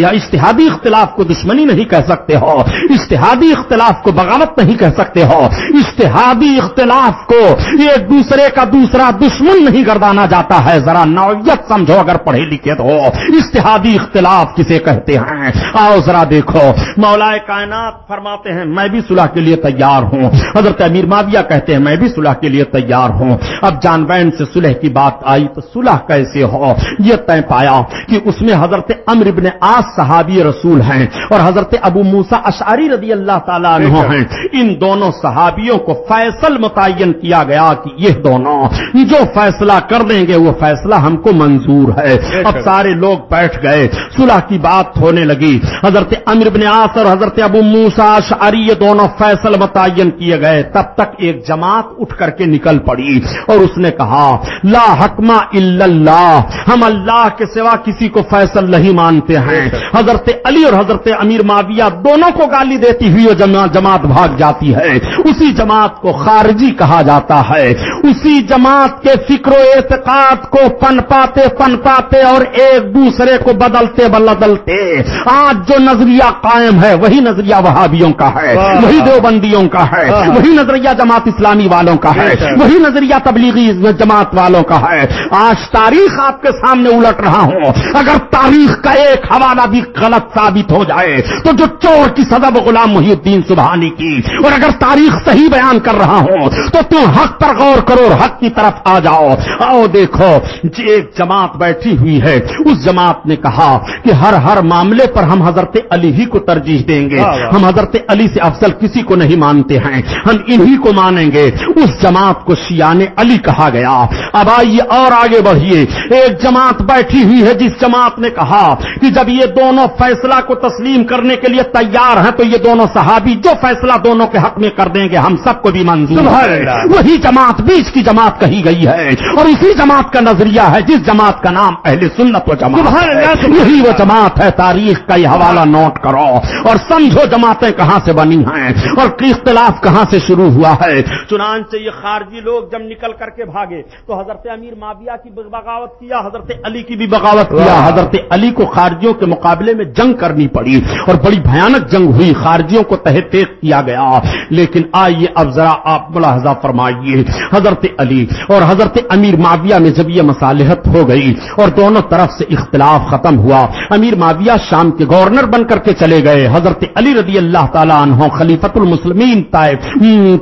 اشتہادی اختلاف کو دشمنی نہیں کہہ سکتے ہو۔ اشتہادی اختلاف کو بغاوت نہیں کہہ سکتے ہو۔ اشتہادی اختلاف کو ایک دوسرے کا دوسرا دشمن نہیں گردانا جاتا ہے۔ ذرا نوعیت سمجھو اگر پڑھے لکھے تو۔ اشتہادی اختلاف کسے کہتے ہیں؟ آؤ ذرا دیکھو۔ مولا کائنات فرماتے ہیں میں بھی صلح کے لیے تیار ہوں۔ حضرت امیر معاویہ کہتے ہیں میں بھی صلح کے لیے تیار ہوں۔ اب جان بین سے صلح کی بات آئی تو صلح کیسے ہو؟ یہ طے پایا کہ اس میں حضرت امر ابن آس صحابی رسول ہیں اور حضرت ابو موسا اشعری رضی اللہ تعالیٰ عنہ ہیں۔ ان دونوں صحابیوں کو فیصل متعین کیا گیا کہ یہ دونوں جو فیصلہ کر دیں گے وہ فیصلہ ہم کو منظور ہے۔ اب سارے لوگ بیٹھ گئے۔ صلح کی بات ہونے لگی۔ حضرت امر بن آس اور حضرت ابو موسا شعری یہ دونوں فیصل متعین کیے گئے۔ تب تک ایک جماعت اٹھ کر کے نکل پڑی اور اس نے کہا لا حکمہ اللہ ہم اللہ کے سوا کسی کو فیصل نہیں مانتے ہیں۔ حضرت علی اور حضرت امیر معاویہ دونوں کو گالی دیتی ہوئی جماعت بھاگ جاتی ہے۔ اسی جماعت کو خارجی کہا جاتا ہے۔ اسی جماعت کے فکر و اعتقاد کو پن پاتے پن پاتے اور ایک دوسرے کو بدلتے بدلتے آج جو نظریہ قائم ہے وہی نظریہ وہابیوں کا ہے وہی دیوبندیوں کا ہے وہی نظریہ جماعت اسلامی والوں کا ہے وہی نظریہ تبلیغی جماعت والوں کا ہے۔ آج تاریخ آپ کے سامنے الٹ رہا ہوں۔ اگر تاریخ کا ایک حوالہ بھی غلط ثابت ہو جائے تو جو چور کی سدب غلام محی الدین سبحانی کی اور اگر تاریخ صحیح بیان کر رہا ہوں تو تم حق پر غور کرو حق کی طرف آ جاؤ۔ آؤ دیکھو ایک جماعت بیٹھی ہوئی ہے۔ اس جماعت نے کہا کہ ہر ہر معاملے پر ہم حضرت حضرت علی ہی کو ترجیح دیں گے۔ ہم حضرت علی سے افضل کسی کو نہیں مانتے ہیں۔ ہم انہی کو مانیں گے۔ اس جماعت کو شیان علی کہا گیا۔ اب آئیے اور آگے بڑھیے ایک جماعت بیٹھی ہوئی ہے جس جماعت نے کہا کہ جب یہ دونوں فیصلہ کو تسلیم کرنے کے لیے تیار ہیں تو یہ دونوں صحابی جو فیصلہ دونوں کے حق میں کر دیں گے ہم سب کو بھی منظور ہے۔ وہی جماعت بیچ کی جماعت کہی گئی ہے۔ اور اسی جماعت کا نظریہ ہے جس جماعت کا نام اہل سنت و جماعت یہی وہ۔ جماعت ہے تاریخ کا یہ حوالہ نوٹ کرو اور سمجھو جماعتیں کہاں سے بنی ہیں اور اختلاف کہاں سے شروع ہوا ہے۔ چنانچہ یہ خارجی لوگ جب نکل کر کے بھاگے تو حضرت امیر معاویہ کی بغاوت کیا حضرت علی کی بھی بغاوت کیا۔ حضرت علی کو خارجیوں کے مقابلے میں جنگ کرنی پڑی اور بڑی بھیانک جنگ ہوئی خارجیوں کو تہ تیق کیا گیا۔ لیکن آئیے اب ذرا آپ ملاحظہ فرمائیے۔ حضرت علی اور حضرت امیر معاویہ میں جب یہ مصالحت ہو گئی اور دونوں طرف سے اختلاف ختم ہوا امیر معاویہ شام کے گورنر بن کر کے چلے گئے۔ حضرت علی رضی اللہ تعالیٰ عنہ خلیفت المسلمین طائف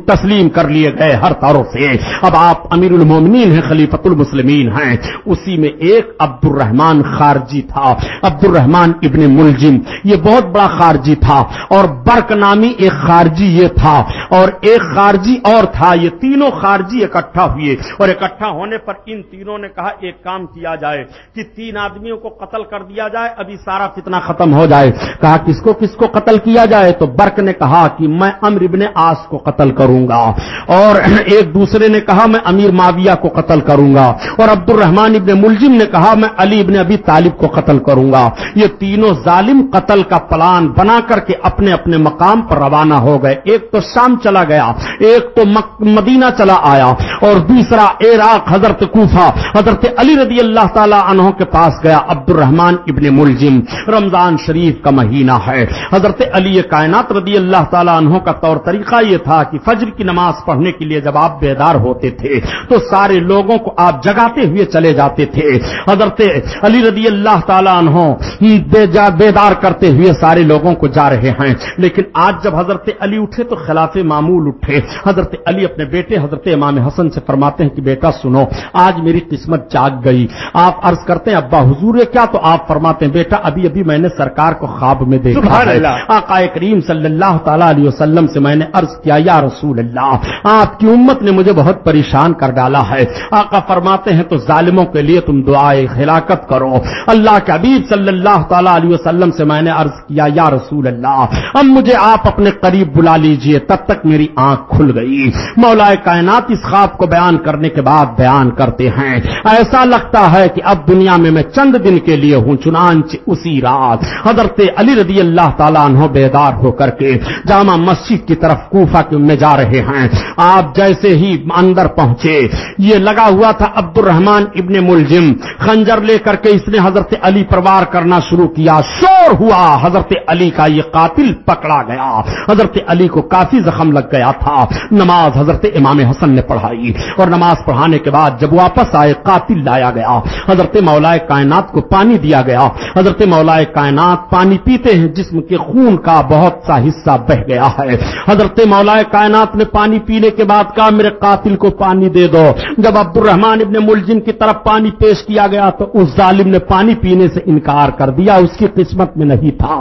تسلیم کر لیے گئے ہر طرح سے۔ اب آپ امیر المومنین ہیں خلیفت المسلمین ہیں۔ اسی میں ایک عبد الرحمان خارجی تھا عبد الرحمان ابن ملجم۔ یہ بہت بڑا خارجی تھا اور برق نامی ایک خارجی یہ تھا اور ایک خارجی اور تھا۔ یہ تینوں خارجی اکٹھا ہوئے اور اکٹھا ہونے پر ان تینوں نے کہا، ایک کام کیا جائے کہ تین آدمیوں کو قتل کر دیا جائے ابھی سارا فتنہ ختم ہو جائے۔ جائے، کہا کس کو کس کو قتل کیا جائے؟ تو برق نے کہا کہ میں امر ابن آس کو قتل کروں گا۔ اور ایک دوسرے نے کہا میں امیر معاویہ کو قتل کروں گا۔ اور عبد الرحمان ابن ملزم نے کہا میں علی ابن ابی طالب کو قتل کروں گا۔ یہ تینوں ظالم قتل کا پلان بنا کر کے اپنے اپنے مقام پر روانہ ہو گئے۔ ایک تو شام چلا گیا، ایک تو مدینہ چلا آیا۔ اور دوسرا عراق حضرت کوفہ، حضرت علی رضی اللہ تعالی عنہ کے پاس گیا عبد الرحمان ابن ملزم رمضان شریف کا مہینہ ہے۔ حضرت علی کائنات رضی اللہ تعالیٰ عنہ کا طور طریقہ یہ تھا کہ فجر کی نماز پڑھنے کے لیے جب آپ بیدار ہوتے تھے تو سارے لوگوں کو آپ جگاتے ہوئے چلے جاتے تھے۔ حضرت علی رضی اللہ تعالیٰ عنہ جا- بیدار کرتے ہوئے سارے لوگوں کو جا رہے ہیں۔ لیکن آج جب حضرت علی اٹھے تو خلاف معمول اٹھے۔ حضرت علی اپنے بیٹے حضرت امام حسن سے فرماتے ہیں کہ بیٹا سنو، آج میری قسمت جاگ گئی۔ آپ عرض کرتے ہیں، ابا حضور کیا تو آپ فرماتے ہیں؟ بیٹا، ابھی ابھی میں نے سرکار کو خواب میں دیکھا سبحان اللہ۔ آقا کریم صلی اللہ تعالی علیہ وسلم سے میں نے عرض کیا یا رسول اللہ آپ کی امت نے مجھے بہت پریشان کر ڈالا ہے۔ آقا فرماتے ہیں تو ظالموں کے لیے تم دعائے ہلاکت کرو۔ اللہ کے حبیب صلی اللہ تعالی علیہ وسلم سے میں نے عرض کیا یا رسول اللہ اب مجھے آپ اپنے قریب بلا لیجیے تب تک میری آنکھ کھل گئی۔ مولا کائنات اس خواب کو بیان کرنے کے بعد بیان کرتے ہیں۔ ایسا لگتا ہے کہ اب دنیا میں میں چند دن کے لیے ہوں چنانچہ اسی رات۔ حضرت علی رضی اللہ تعالیٰ عنہ بیدار ہو کر کے جامع مسجد کی طرف کوفہ کے میں جا رہے ہیں۔ آپ جیسے ہی اندر پہنچے، یہ لگا ہوا تھا عبد الرحمان ابن ملزم خنجر لے کر کے اس نے حضرت علی پر وار کرنا شروع کیا۔ شور ہوا۔ حضرت علی کا یہ قاتل پکڑا گیا۔ حضرت علی کو کافی زخم لگ گیا تھا۔ نماز حضرت امام حسن نے پڑھائی۔ اور نماز پڑھانے کے بعد جب واپس آئے، قاتل لایا گیا۔ حضرت مولا کائنات کو پانی دیا گیا۔ حضرت مولا کائنات پانی پیتے ہیں جسم کے خون کا بہت سا حصہ بہ گیا ہے۔ حضرت مولا کائنات نے پانی پینے کے بعد کہا میرے قاتل کو پانی دے دو۔ جب عبد الرحمان ابن ملزم کی طرف پانی پیش کیا گیا تو اس ظالم نے پانی پینے سے انکار کر دیا اس کی قسمت میں نہیں تھا۔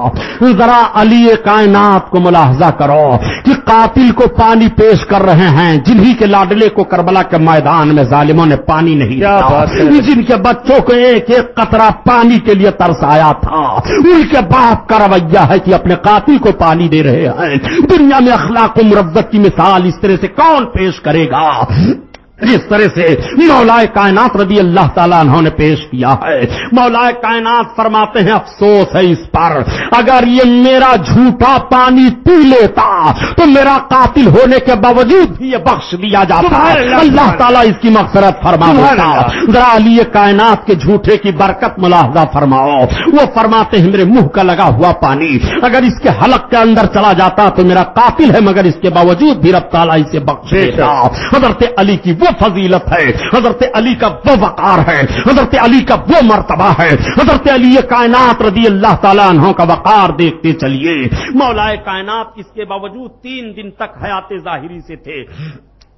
ذرا علی کائنات کو ملاحظہ کرو کہ قاتل کو پانی پیش کر رہے ہیں جنہی کے لاڈلے کو کربلا کے میدان میں ظالموں نے پانی نہیں دیا۔ جن کے بچوں کو ایک ایک قطرہ پانی کے لیے ترس آیا تھا ان کے باپ کا رویہ ہے کہ اپنے قاتل کو پانی دے رہے ہیں۔ دنیا میں اخلاق و مربت کی مثال اس طرح سے کون پیش کرے گا؟ اس طرح سے مولا کائنات رضی اللہ تعالیٰ عنہ نے پیش کیا ہے۔ مولا کائنات فرماتے ہیں افسوس ہے اس پر۔ اگر یہ میرا جھوٹا پانی پی لیتا تو میرا قاتل ہونے کے باوجود بھی یہ بخش دیا جاتا۔ سبحان اللہ، تعالیٰ اس کی مغفرت فرما دیتا۔ ذرا علی کائنات کے جھوٹے کی برکت ملاحظہ فرماؤ۔ وہ فرماتے ہیں میرے منہ کا لگا ہوا پانی اگر اس کے حلق کے اندر چلا جاتا تو میرا قاتل ہے مگر اس کے باوجود بھی رب تعالیٰ اسے بخش بے دیتا۔ حضرت علی کی وہ فضیلت ہے۔ حضرت علی کا وہ وقار ہے۔ حضرت علی کا وہ مرتبہ ہے۔ حضرت علی کائنات رضی اللہ تعالیٰ عنہ کا وقار دیکھتے چلیے۔ مولا کائنات اس کے باوجود تین دن تک حیات ظاہری سے تھے۔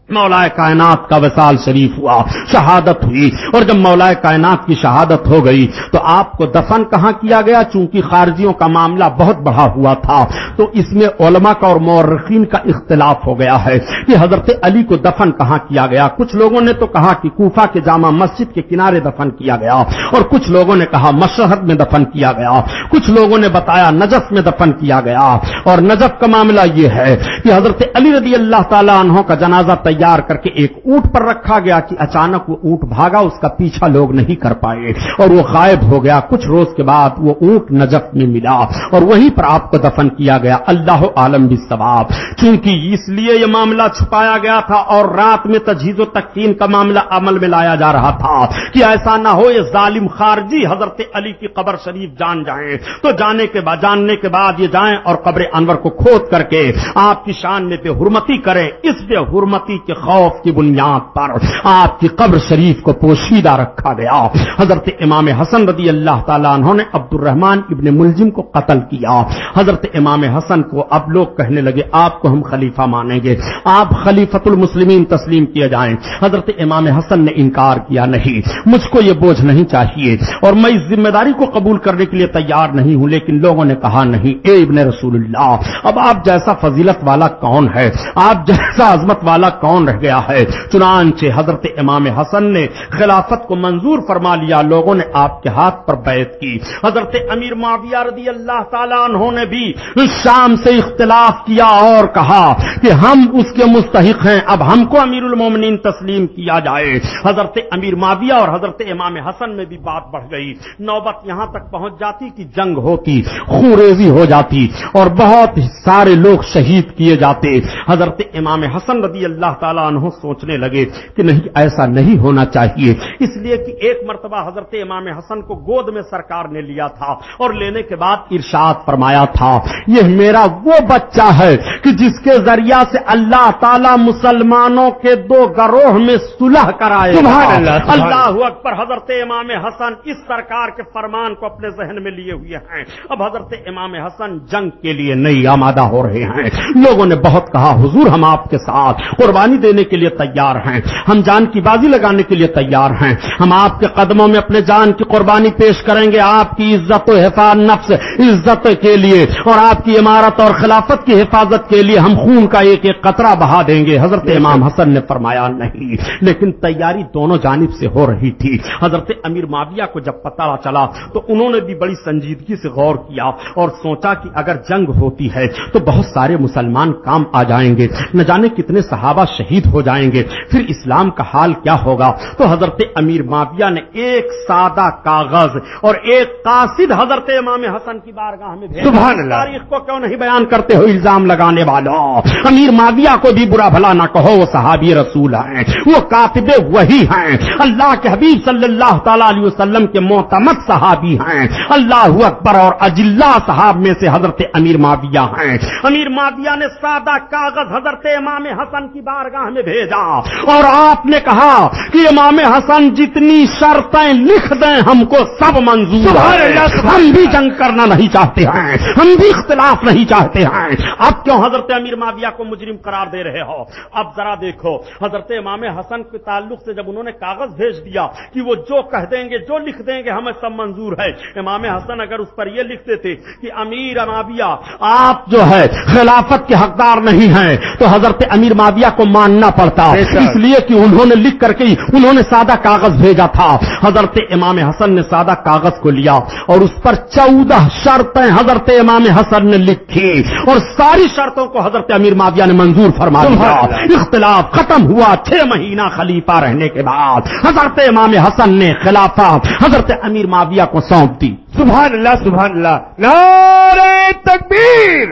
مولا کائنات کا وصال شریف ہوا، شہادت ہوئی۔ اور جب مولا کائنات کی شہادت ہو گئی، تو آپ کو دفن کہاں کیا گیا؟ چونکہ خارجیوں کا معاملہ بہت بڑا ہوا تھا۔ تو اس میں علماء کا اور مورخین کا اختلاف ہو گیا ہے کہ حضرت علی کو دفن کہاں کیا گیا۔ کچھ لوگوں نے تو کہا کہ کوفہ کے جامع مسجد کے کنارے دفن کیا گیا۔ اور کچھ لوگوں نے کہا مشہد میں دفن کیا گیا۔ کچھ لوگوں نے بتایا نجف میں دفن کیا گیا۔ اور نجف کا معاملہ یہ ہے کہ حضرت علی رضی اللہ تعالیٰ عنہ کا جنازہ تیار تیار کر کے ایک اونٹ پر رکھا گیا کہ اچانک وہ اونٹ بھاگا، اس کا پیچھا لوگ نہیں کر پائے اور وہ غائب ہو گیا۔ کچھ روز کے بعد وہ اونٹ نجف میں ملا اور وہیں پر آپ کو دفن کیا گیا۔ اللہ عالم بھی ثواب چونکہ اس لیے یہ معاملہ چھپایا گیا تھا اور رات میں تجہیز و تقین کا معاملہ عمل میں لایا جا رہا تھا کہ ایسا نہ ہو یہ ظالم خارجی حضرت علی کی قبر شریف جان جائیں۔ تو جانے کے بعد جاننے کے بعد یہ جائیں اور قبر انور کو کھود کر کے آپ کی شان میں بے حرمتی کریں۔ اس بے حرمتی کے خوف کی بنیاد پر آپ کی قبر شریف کو پوشیدہ رکھا گیا۔ حضرت امام حسن رضی اللہ تعالیٰ انہوں نے عبد الرحمان ابن ملزم کو قتل کیا۔ حضرت امام حسن کو اب لوگ کہنے لگے، آپ کو ہم خلیفہ مانیں گے۔ آپ خلیفت المسلمین تسلیم کیے جائیں۔ حضرت امام حسن نے انکار کیا نہیں۔ مجھ کو یہ بوجھ نہیں چاہیے اور میں اس ذمہ داری کو قبول کرنے کے لیے تیار نہیں ہوں، لیکن لوگوں نے کہا نہیں، اے ابن رسول اللہ، اب آپ جیسا فضیلت والا کون ہے؟ آپ جیسا عظمت والا کون رہ گیا ہے؟ چنانچہ حضرت امام حسن نے خلافت کو منظور فرما لیا، لوگوں نے آپ کے ہاتھ پر بیعت کی۔ حضرت امیر معاویہ رضی اللہ تعالیٰ عنہ نے بھی شام سے اختلاف کیا اور کہا کہ ہم اس کے مستحق ہیں، اب ہم کو امیر المومنین تسلیم کیا جائے۔ حضرت امیر معاویہ اور حضرت امام حسن میں بھی بات بڑھ گئی۔ نوبت یہاں تک پہنچ جاتی کہ جنگ ہوتی خوریزی ہو جاتی اور بہت سارے لوگ شہید کیے جاتے۔ حضرت امام حسن رضی اللہ تعالیٰ عنہ سوچنے لگے کہ نہیں ایسا نہیں ہونا چاہیے۔ اس لیے کہ ایک مرتبہ حضرت امام حسن کو گود میں سرکار نے لیا تھا اور لینے کے بعد ارشاد فرمایا تھا۔ یہ میرا وہ بچہ ہے کہ جس کے ذریعہ سے اللہ تعالی مسلمانوں کے دو گروہ میں صلح کرائے سبحان اللہ، سبحان اللہ۔ اکبر حضرت امام حسن اس سرکار کے فرمان کو اپنے ذہن میں لیے ہوئے ہیں۔ اب حضرت امام حسن جنگ کے لیے نہیں آمادہ ہو رہے ہیں۔ لوگوں نے بہت کہا حضور ہم آپ کے ساتھ۔ قربانی دینے کے لیے تیار ہیں۔ ہم جان کی بازی لگانے کے لیے تیار ہیں۔ ہم آپ کے قدموں میں اپنے جان کی قربانی پیش کریں گے۔ آپ کی عزت و حفاظ نفس عزت کے لیے اور آپ کی عمارت اور خلافت کی حفاظت کے لیے ہم خون کا ایک ایک قطرہ بہا دیں گے۔ حضرت امام حسن نے فرمایا نہیں لیکن تیاری دونوں جانب سے ہو رہی تھی۔ حضرت امیر معاویہ کو جب پتہ چلا تو انہوں نے بھی بڑی سنجیدگی سے غور کیا اور سوچا کہ اگر جنگ ہوتی ہے تو بہت سارے مسلمان کام آ جائیں گے۔ نہ جانے کتنے صحابہ شہید ہو جائیں گے۔ پھر اسلام کا حال کیا ہوگا؟ تو حضرت امیر معاویہ نے ایک سادہ کاغذ اور ایک قاصد حضرت امام حسن کی بارگاہ میں بھیجا۔ سبحان اللہ۔ تاریخ کو کیوں نہیں بیان کرتے ہو الزام لگانے والوں امیر معاویہ کو بھی برا بھلا نہ کہو وہ صحابی رسول ہیں وہ کاتب وہی ہیں۔ اللہ کے حبیب صلی اللہ تعالی علیہ وسلم کے معتمد صحابی ہیں۔ اللہ اکبر اور اجلا صحاب میں سے حضرت امیر معاویہ ہیں۔ امیر معاویہ نے سادہ کاغذ حضرت امام حسن کی بارگاہ میں بھیجا اور آپ نے کہا کہ امام حسن جتنی شرطیں لکھ دیں ہم کو سب منظور ہم بھی جنگ کرنا نہیں چاہتے ہیں۔ ہم بھی اختلاف نہیں چاہتے ہیں۔ اب کیوں حضرت امیر معاویہ کو مجرم قرار دے رہے ہو؟ اب ذرا دیکھو حضرت امام حسن کے تعلق سے جب انہوں نے کاغذ بھیج دیا کہ وہ جو کہہ دیں گے جو لکھ دیں گے ہمیں سب منظور ہے۔ امام حسن اگر اس پر یہ لکھتے تھے کہ امیر معاویہ آپ جو ہے خلافت کے حقدار نہیں ہیں تو حضرت امیر معاویہ کو ماننا پڑتا۔ اس لیے کہ انہوں نے لکھ کر کے انہوں نے سادہ کاغذ بھیجا تھا۔ حضرت امام حسن نے سادہ کاغذ کو لیا اور اس پر چودہ شرطیں حضرت امام حسن نے لکھی۔ اور ساری شرطوں کو حضرت امیر معاویہ نے منظور فرما دیا۔ اختلاف ختم ہوا۔ چھ مہینہ خلیفہ رہنے کے بعد حضرت امام حسن نے خلافت حضرت امیر معاویہ کو سونپ دی۔ سبحان اللہ سبحان اللہ۔ نعرہ تکبیر۔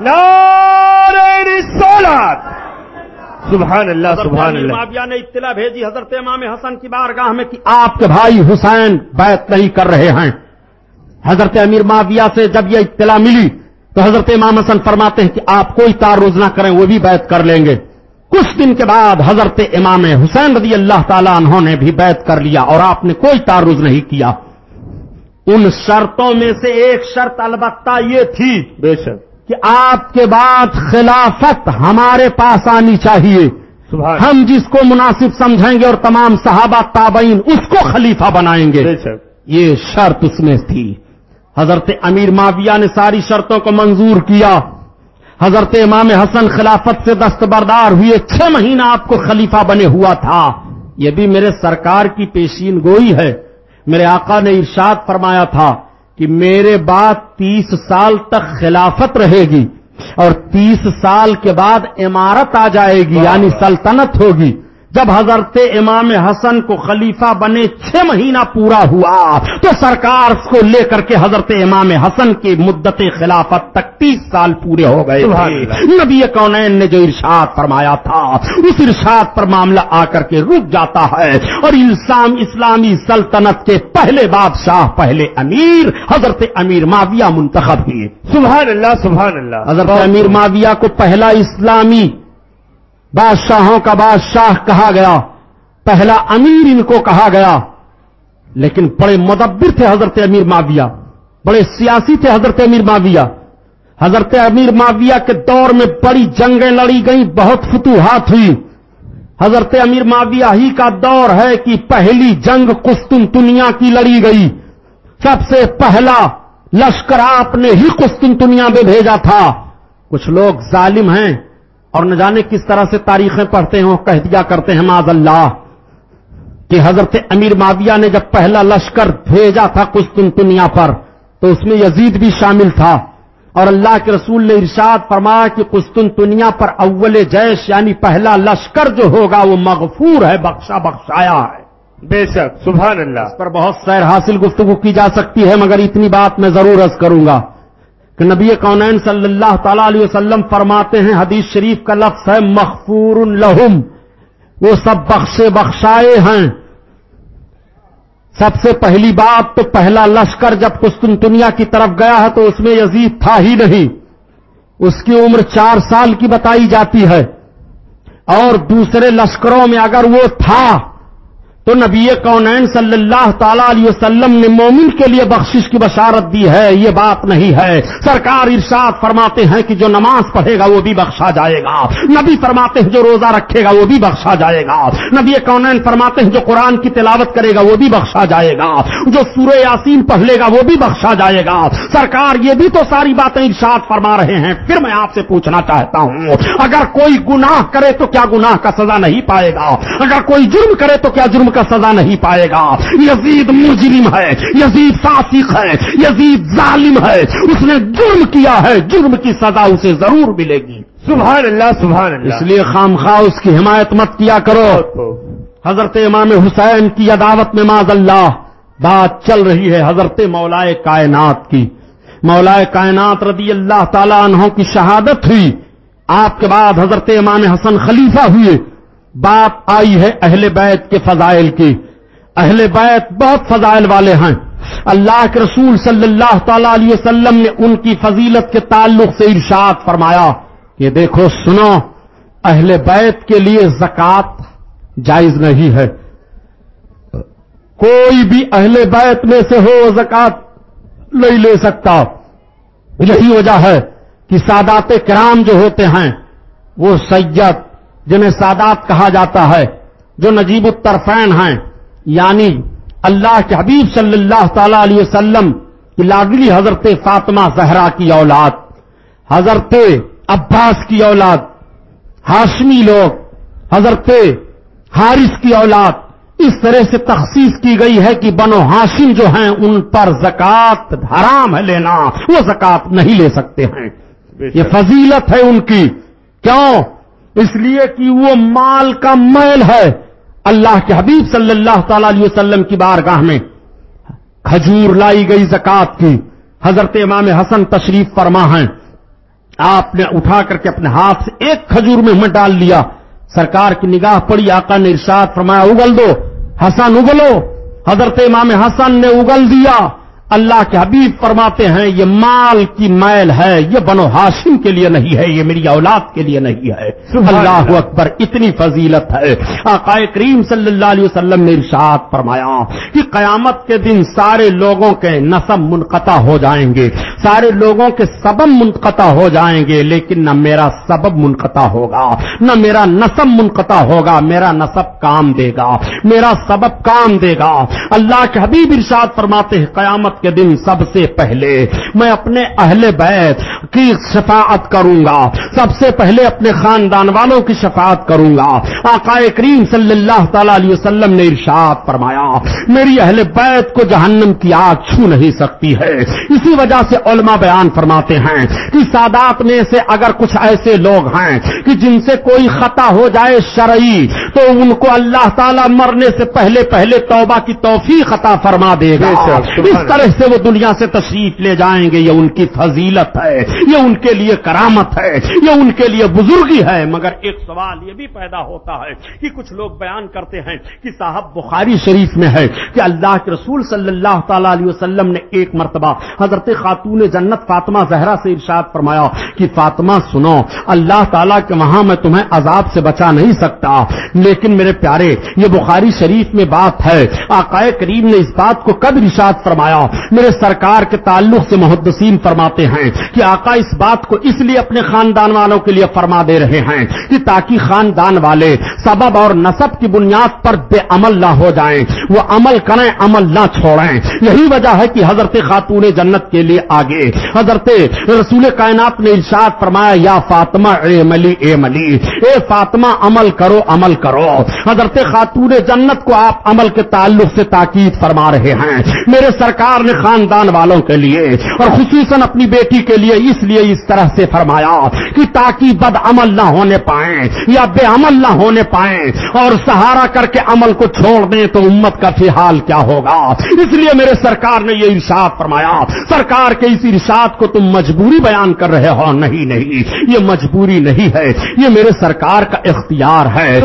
نعرہ رسالت۔ سبحان اللہ سبحان اللہ۔ معاویہ نے اطلاع بھیجی حضرت امام حسن کی بارگاہ میں کہ آپ کے بھائی حسین بیعت نہیں کر رہے ہیں۔ حضرت امیر معاویہ سے جب یہ اطلاع ملی تو حضرت امام حسن فرماتے ہیں کہ آپ کوئی تعرض نہ کریں وہ بھی بیعت کر لیں گے۔ کچھ دن کے بعد حضرت امام حسین رضی اللہ تعالیٰ انہوں نے بھی بیعت کر لیا اور آپ نے کوئی تعرض نہیں کیا۔ ان شرطوں میں سے ایک شرط البتہ یہ تھی۔ بے شک۔ کہ آپ کے بعد خلافت ہمارے پاس آنی چاہیے۔ ہم جس کو مناسب سمجھیں گے اور تمام صحابہ تابعین اس کو خلیفہ بنائیں گے۔ یہ شرط اس میں تھی۔ حضرت امیر معاویہ نے ساری شرطوں کو منظور کیا۔ حضرت امام حسن خلافت سے دستبردار ہوئے۔ چھ مہینہ آپ کو خلیفہ بنے ہوا تھا۔ یہ بھی میرے سرکار کی پیشین گوئی ہے۔ میرے آقا نے ارشاد فرمایا تھا کہ میرے بعد تیس سال تک خلافت رہے گی اور تیس سال کے بعد عمارت آ جائے گی یعنی سلطنت ہوگی۔ جب حضرت امام حسن کو خلیفہ بنے چھ مہینہ پورا ہوا تو سرکار کو لے کر کے حضرت امام حسن کی مدت خلافت تک تیس سال پورے ہو گئے۔ نبی کونین نے جو ارشاد فرمایا تھا اس ارشاد پر معاملہ آ کر کے رک جاتا ہے۔ اور السام اسلامی سلطنت کے پہلے بادشاہ پہلے امیر حضرت امیر معاویہ منتخب ہوئے۔ سبحان اللہ سبحان اللہ۔ حضرت امیر معاویہ کو پہلا اسلامی بادشاہوں کا بادشاہ کہا گیا۔ پہلا امیر ان کو کہا گیا۔ لیکن بڑے مدبر تھے حضرت امیر معاویہ۔ بڑے سیاسی تھے حضرت امیر معاویہ۔ حضرت امیر معاویہ کے دور میں بڑی جنگیں لڑی گئیں، بہت فتوحات ہوئی۔ حضرت امیر معاویہ ہی کا دور ہے کہ پہلی جنگ قسطنطنیہ کی لڑی گئی۔ سب سے پہلا لشکر آپ نے ہی قسطنطنیہ میں بھیجا تھا۔ کچھ لوگ ظالم ہیں۔ اور نہ جانے کس طرح سے تاریخیں پڑھتے ہیں کہہ دیا کرتے ہیں معاذ اللہ کہ حضرت امیر معاویہ نے جب پہلا لشکر بھیجا تھا قسطنطنیہ پر تو اس میں یزید بھی شامل تھا۔ اور اللہ کے رسول نے ارشاد فرمایا کہ قسطنطنیہ پر اول جیش یعنی پہلا لشکر جو ہوگا وہ مغفور ہے بخشا بخشایا ہے۔ بے شک سبحان اللہ۔ اس پر بہت سیر حاصل گفتگو کی جا سکتی ہے مگر اتنی بات میں ضرور عرض کروں گا۔ کہ نبی کونین صلی اللہ تعالی علیہ وسلم فرماتے ہیں، حدیث شریف کا لفظ ہے مخفور لہم۔ وہ سب بخشے بخشائے ہیں۔ سب سے پہلی بات تو پہلا لشکر جب قسطنطنیہ کی طرف گیا ہے تو اس میں یزید تھا ہی نہیں۔ اس کی عمر چار سال کی بتائی جاتی ہے۔ اور دوسرے لشکروں میں اگر وہ تھا تو نبی کونین صلی اللہ تعالی علیہ وسلم نے مومن کے لیے بخشش کی بشارت دی ہے، یہ بات نہیں ہے۔ سرکار ارشاد فرماتے ہیں کہ جو نماز پڑھے گا وہ بھی بخشا جائے گا۔ نبی فرماتے ہیں جو روزہ رکھے گا وہ بھی بخشا جائے گا۔ نبی کونین فرماتے ہیں جو قرآن کی تلاوت کرے گا وہ بھی بخشا جائے گا۔ جو سورہ یاسین پڑھ لے گا وہ بھی بخشا جائے گا۔ سرکار یہ بھی تو ساری باتیں ارشاد فرما رہے ہیں۔ پھر میں آپ سے پوچھنا چاہتا ہوں، اگر کوئی گناہ کرے تو کیا گناہ کا سزا نہیں پائے گا؟ اگر کوئی جرم کرے تو کیا جرم کا سزا نہیں پائے گا۔ یزید مجرم ہے یزید فاسق ہے یزید ظالم ہے۔ اس نے جرم کیا ہے جرم کی سزا اسے ضرور ملے گی۔ سبحان اللہ سبحان اللہ۔ اس لیے خام خواہ اس کی حمایت مت کیا کرو۔ حضرت امام حسین کی عداوت میں معذ اللہ بات چل رہی ہے حضرت مولائے کائنات کی۔ مولائے کائنات رضی اللہ تعالی عنہ کی شہادت ہوئی۔ آپ کے بعد حضرت امام حسن خلیفہ ہوئے۔ بات آئی ہے اہل بیت کے فضائل کی۔ اہل بیت بہت فضائل والے ہیں۔ اللہ کے رسول صلی اللہ تعالی علیہ وسلم نے ان کی فضیلت کے تعلق سے ارشاد فرمایا کہ دیکھو، سنو، اہل بیت کے لیے زکات جائز نہیں ہے۔ کوئی بھی اہل بیت میں سے ہو زکات نہیں لے سکتا۔ یہی وجہ ہے کہ سادات کرام جو ہوتے ہیں، وہ سید جنہیں سادات کہا جاتا ہے جو نجیب الطرفین ہیں یعنی اللہ کے حبیب صلی اللہ تعالی علیہ وسلم کی لاڈلی حضرت فاطمہ زہرا کی اولاد حضرت عباس کی اولاد ہاشمی لوگ حضرت حارث کی اولاد اس طرح سے تخصیص کی گئی ہے کہ بنو ہاشم جو ہیں ان پر زکات حرام ہے لینا وہ زکات نہیں لے سکتے ہیں۔ یہ فضیلت ہے ان کی۔ کیوں؟ اس لیے کہ وہ مال کا میل ہے اللہ کے حبیب صلی اللہ تعالی علیہ وسلم کی بارگاہ میں۔ کھجور لائی گئی زکات کی۔ حضرت امام حسن تشریف فرما ہیں۔ آپ نے اٹھا کر کے اپنے ہاتھ سے ایک کھجور میں ہمیں ڈال لیا۔ سرکار کی نگاہ پڑی، آقا نے ارشاد فرمایا، اگل دو، حسن اگلو۔ حضرت امام حسن نے اگل دیا۔ اللہ کے حبیب فرماتے ہیں یہ مال کی میل ہے یہ بنو ہاشم کے لیے نہیں ہے یہ میری اولاد کے لیے نہیں ہے۔ اللہ اکبر اتنی فضیلت ہے۔ آقا کریم صلی اللہ علیہ وسلم نے ارشاد فرمایا کہ قیامت کے دن سارے لوگوں کے نصب منقطع ہو جائیں گے۔ سارے لوگوں کے سبب منقطع ہو جائیں گے لیکن نہ میرا سبب منقطع ہوگا نہ میرا نصب منقطع ہوگا میرا نصب کام دے گا میرا سبب کام دے گا۔ اللہ کے حبیب ارشاد فرماتے ہیں قیامت کے دن سب سے پہلے میں اپنے اہل بیت کی شفاعت کروں گا۔ سب سے پہلے اپنے خاندان والوں کی شفاعت کروں گا۔ آقا کریم صلی اللہ تعالی علیہ وسلم نے ارشاد فرمایا میری اہل بیت کو جہنم کی آگ چھو نہیں سکتی ہے۔ اسی وجہ سے علماء بیان فرماتے ہیں کہ سادات میں سے اگر کچھ ایسے لوگ ہیں کہ جن سے کوئی خطا ہو جائے شرعی تو ان کو اللہ تعالیٰ مرنے سے پہلے پہلے توبہ کی توفیق عطا فرما دے گا۔ اس طرح سے وہ دنیا سے تشریف لے جائیں گے، یہ ان کی فضیلت ہے، یہ ان کے لیے کرامت ہے، یہ ان کے لیے بزرگی ہے، مگر ایک سوال یہ بھی پیدا ہوتا ہے کہ کچھ لوگ بیان کرتے ہیں کہ صاحب بخاری شریف میں ہے کہ اللہ کے رسول صلی اللہ تعالی علیہ وسلم نے ایک مرتبہ حضرت خاتون جنت فاطمہ زہرا سے ارشاد فرمایا کہ فاطمہ سنو، اللہ تعالیٰ کے وہاں میں تمہیں عذاب سے بچا نہیں سکتا، لیکن میرے پیارے، یہ بخاری شریف میں بات ہے، آقائے کریم نے اس بات کو کب ارشاد فرمایا؟ میرے سرکار کے تعلق سے محدثین فرماتے ہیں کہ آقا اس بات کو اس لیے اپنے خاندان والوں کے لیے فرما دے رہے ہیں کہ تاکہ خاندان والے سبب اور نصب کی بنیاد پر بے عمل نہ ہو جائیں۔ وہ عمل کریں، عمل نہ چھوڑیں۔ یہی وجہ ہے کہ حضرت خاتون جنت کے لیے آگے۔ حضرت رسول کائنات نے ارشاد فرمایا، یا فاطمہ، اے ملی اے ملی، اے فاطمہ، عمل کرو عمل کرو۔ حضرت خاتون جنت کو آپ عمل کے تعلق سے تاکید فرما رہے ہیں۔ میرے سرکار نے خاندان والوں کے لیے اور خصوصاً اپنی بیٹی کے لیے اس لیے اس طرح سے فرمایا کہ تاکہ بد عمل نہ ہونے پائیں یا بے عمل نہ ہونے پائیں اور سہارا کر کے عمل کو چھوڑ دیں تو امت کا فی حال کیا ہوگا؟ اس لیے میرے سرکار نے یہ ارشاد فرمایا، سرکار کے اس ارشاد کو تم مجبوری بیان کر رہے ہو؟ نہیں نہیں، یہ مجبوری نہیں ہے، یہ میرے سرکار کا اختیار ہے۔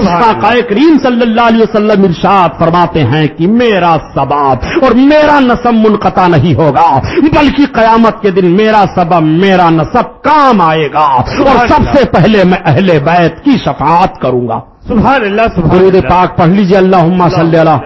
کریم صلی اللہ علیہ وسلم ارشاد فرماتے ہیں کہ میرا سباب اور میرا نصب منقطع نہیں ہوگا۔ بلکہ قیامت کے دن میرا سبب میرا نصب کام آئے گا۔ اور سب سے پہلے میں اہل بیت کی شفاعت کروں گا۔ سبحان اللہ سبحان اللہ۔ پاک پڑھ لیجیے اللہ۔ صلی اللہ۔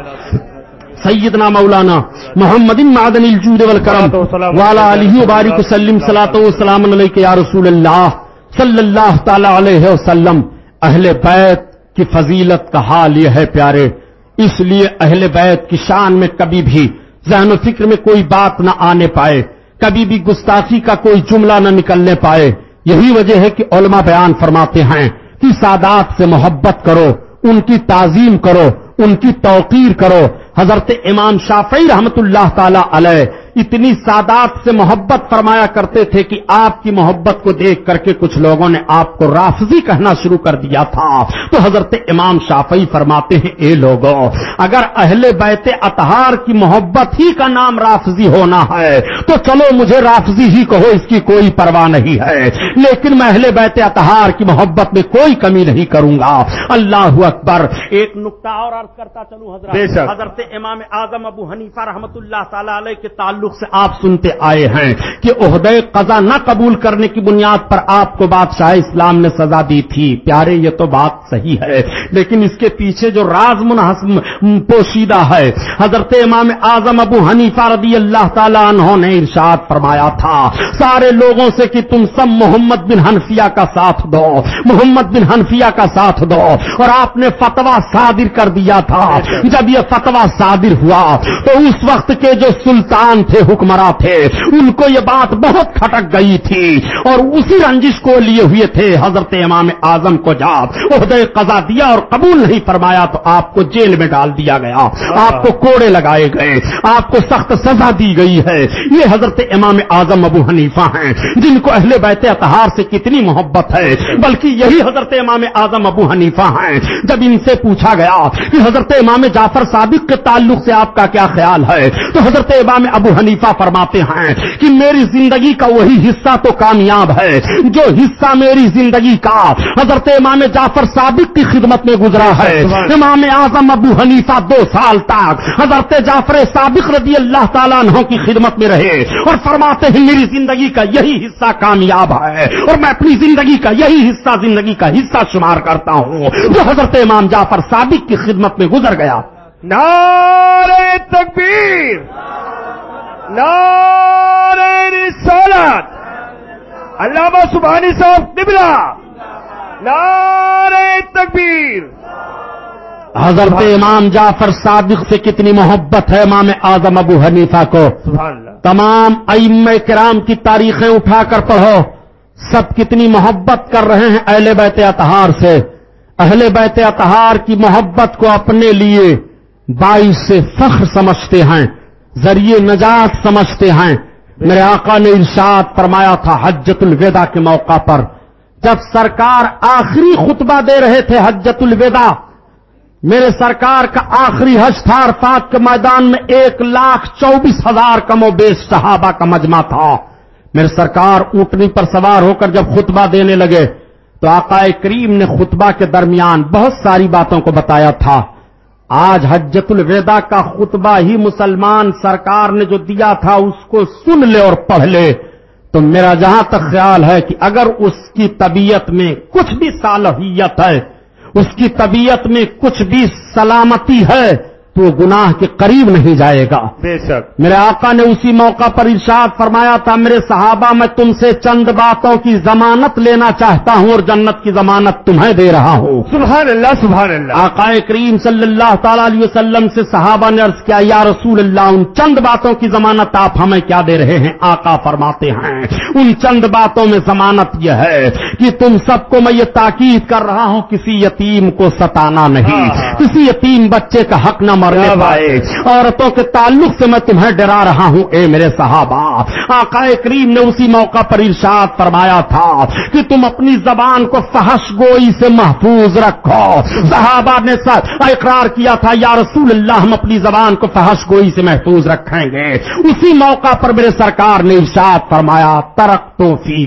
سیدنا مولانا محمد معدن الجود والکرم۔ والا علیہ وبارک وسلم صلاۃ والسلام علیک یا رسول اللہ صلی اللہ تعالی علیہ وسلم۔ اہل بیت کی فضیلت کا حال یہ ہے پیارے اس لیے اہل بیت کی شان میں کبھی بھی ذہن و فکر میں کوئی بات نہ آنے پائے، کبھی بھی گستاخی کا کوئی جملہ نہ نکلنے پائے۔ یہی وجہ ہے کہ علماء بیان فرماتے ہیں کہ سادات سے محبت کرو، ان کی تعظیم کرو، ان کی توقیر کرو۔ حضرت امام شافعی رحمت اللہ تعالی علیہ اتنی سادات سے محبت فرمایا کرتے تھے کہ آپ کی محبت کو دیکھ کر کے کچھ لوگوں نے آپ کو رافضی کہنا شروع کر دیا تھا۔ تو حضرت امام شافعی فرماتے ہیں اے لوگوں اگر اہل بیت اطہار کی محبت ہی کا نام رافضی ہونا ہے تو چلو مجھے رافضی ہی کہو اس کی کوئی پرواہ نہیں ہے۔ لیکن میں اہل بیت اطہار کی محبت میں کوئی کمی نہیں کروں گا۔ اللہ اکبر۔ ایک نقطہ اور عرض کرتا چلوں حضرت۔ حضرت امام اعظم ابو حنیفہ رحمت اللہ تعالی علیہ کے تعلق سے آپ سنتے آئے ہیں کہ عہدے قضا نہ قبول کرنے کی بنیاد پر آپ کو بادشاہ اسلام نے سزا دی تھی۔ پیارے، یہ تو بات صحیح ہے۔ لیکن اس کے پیچھے جو راز منحصم پوشیدہ ہے، حضرت امام اعظم ابو حنیفہ رضی اللہ تعالیٰ عنہ نے ارشاد فرمایا تھا، سارے لوگوں سے کہ تم سب محمد بن حنفیہ کا ساتھ دو، محمد بن حنفیہ کا ساتھ دو۔ اور آپ نے فتوا صادر کر دیا تھا۔ جب یہ فتوا صادر ہوا تو اس وقت کے جو سلطان تھے حکمراں تھے۔ ان کو یہ بات بہت کھٹک گئی تھی۔ اور اسی رنجش کو لیے ہوئے تھے حضرت امام اعظم کو جاب۔ عہدے قضا دیا اور قبول نہیں فرمایا تو آپ کو جیل میں ڈال دیا گیا۔ آپ کو کوڑے لگائے گئے۔ آپ کو سخت سزا دی گئی ہے۔ یہ حضرت امام اعظم ابو حنیفہ ہیں، جن کو اہل بیت اطہار سے کتنی محبت ہے۔ بلکہ یہی حضرت امام اعظم ابو حنیفہ ہیں۔ جب ان سے پوچھا گیا کہ حضرت امام جعفر صادق کے تعلق سے آپ کا کیا خیال ہے، تو حضرت امام ابو حنیفہ فرماتے ہیں کہ میری زندگی کا وہی حصہ تو کامیاب ہے جو حصہ میری زندگی کا حضرت امام جعفر صادق کی خدمت میں گزرا ہے۔ امام اعظم ابو حنیفہ دو سال تک حضرت جعفر صادق رضی اللہ تعالیٰ عنہ کی خدمت میں رہے اور فرماتے ہیں میری زندگی کا یہی حصہ کامیاب ہے اور میں اپنی زندگی کا یہی حصہ زندگی کا حصہ شمار کرتا ہوں۔ جو حضرت امام جعفر صادق کی خدمت میں گزر گیا۔ نعرہ تکبیر۔ رسالت علامہ سبحانی صاحب قبلہ. نعرہ تکبیر. حضرت امام جعفر صادق سے کتنی محبت ہے امام اعظم ابو حنیفہ کو. تمام ائم کرام کی تاریخیں اٹھا کر پڑھو. سب کتنی محبت کر رہے ہیں اہل بیت اطہار سے. اہل بیت اطہار کی محبت کو اپنے لیے باعث سے فخر سمجھتے ہیں. ذریعے نجات سمجھتے ہیں۔ میرے آقا نے ارشاد فرمایا تھا حجت الوداع کے موقع پر۔ جب سرکار آخری خطبہ دے رہے تھے حجت الوداع میرے سرکار کا آخری حج تھا عرفات کے میدان میں ایک لاکھ چوبیس ہزار کم و بیش صحابہ کا مجمع تھا۔ میرے سرکار اونٹنی پر سوار ہو کر جب خطبہ دینے لگے، تو آقا کریم نے خطبہ کے درمیان بہت ساری باتوں کو بتایا تھا۔ آج حجت الوداع کا خطبہ ہی مسلمان سرکار نے جو دیا تھا اس کو سن لے اور پڑھ لے۔ تو میرا جہاں تک خیال ہے کہ اگر اس کی طبیعت میں کچھ بھی صالحیت ہے، اس کی طبیعت میں کچھ بھی سلامتی ہے تو وہ گناہ کے قریب نہیں جائے گا۔ بے شک۔ میرے آقا نے اسی موقع پر ارشاد فرمایا تھا میرے صحابہ میں تم سے چند باتوں کی ضمانت لینا چاہتا ہوں اور جنت کی ضمانت تمہیں دے رہا ہوں۔ سبحان اللہ سبحان اللہ۔ آقا کریم صلی اللہ تعالی علیہ وسلم سے صحابہ نے عرض کیا یا رسول اللہ ان چند باتوں کی ضمانت آپ ہمیں کیا دے رہے ہیں؟ آقا فرماتے ہیں ان چند باتوں میں ضمانت یہ ہے کہ تم سب کو میں یہ تاکید کر رہا ہوں کسی یتیم کو ستانا نہیں۔ ہاں، ہاں۔ کسی یتیم بچے کا حق نہ مرنے پائے۔ عورتوں کے تعلق سے میں تمہیں ڈرا رہا ہوں اے میرے صحابہ۔ آقا کریم نے اسی موقع پر ارشاد فرمایا تھا کہ تم اپنی زبان کو فحش گوئی سے محفوظ رکھو۔ صحابہ نے اقرار کیا تھا یا رسول اللہ ہم اپنی زبان کو فحش گوئی سے محفوظ رکھیں گے۔ اسی موقع پر میرے سرکار نے ارشاد فرمایا ترک تو فی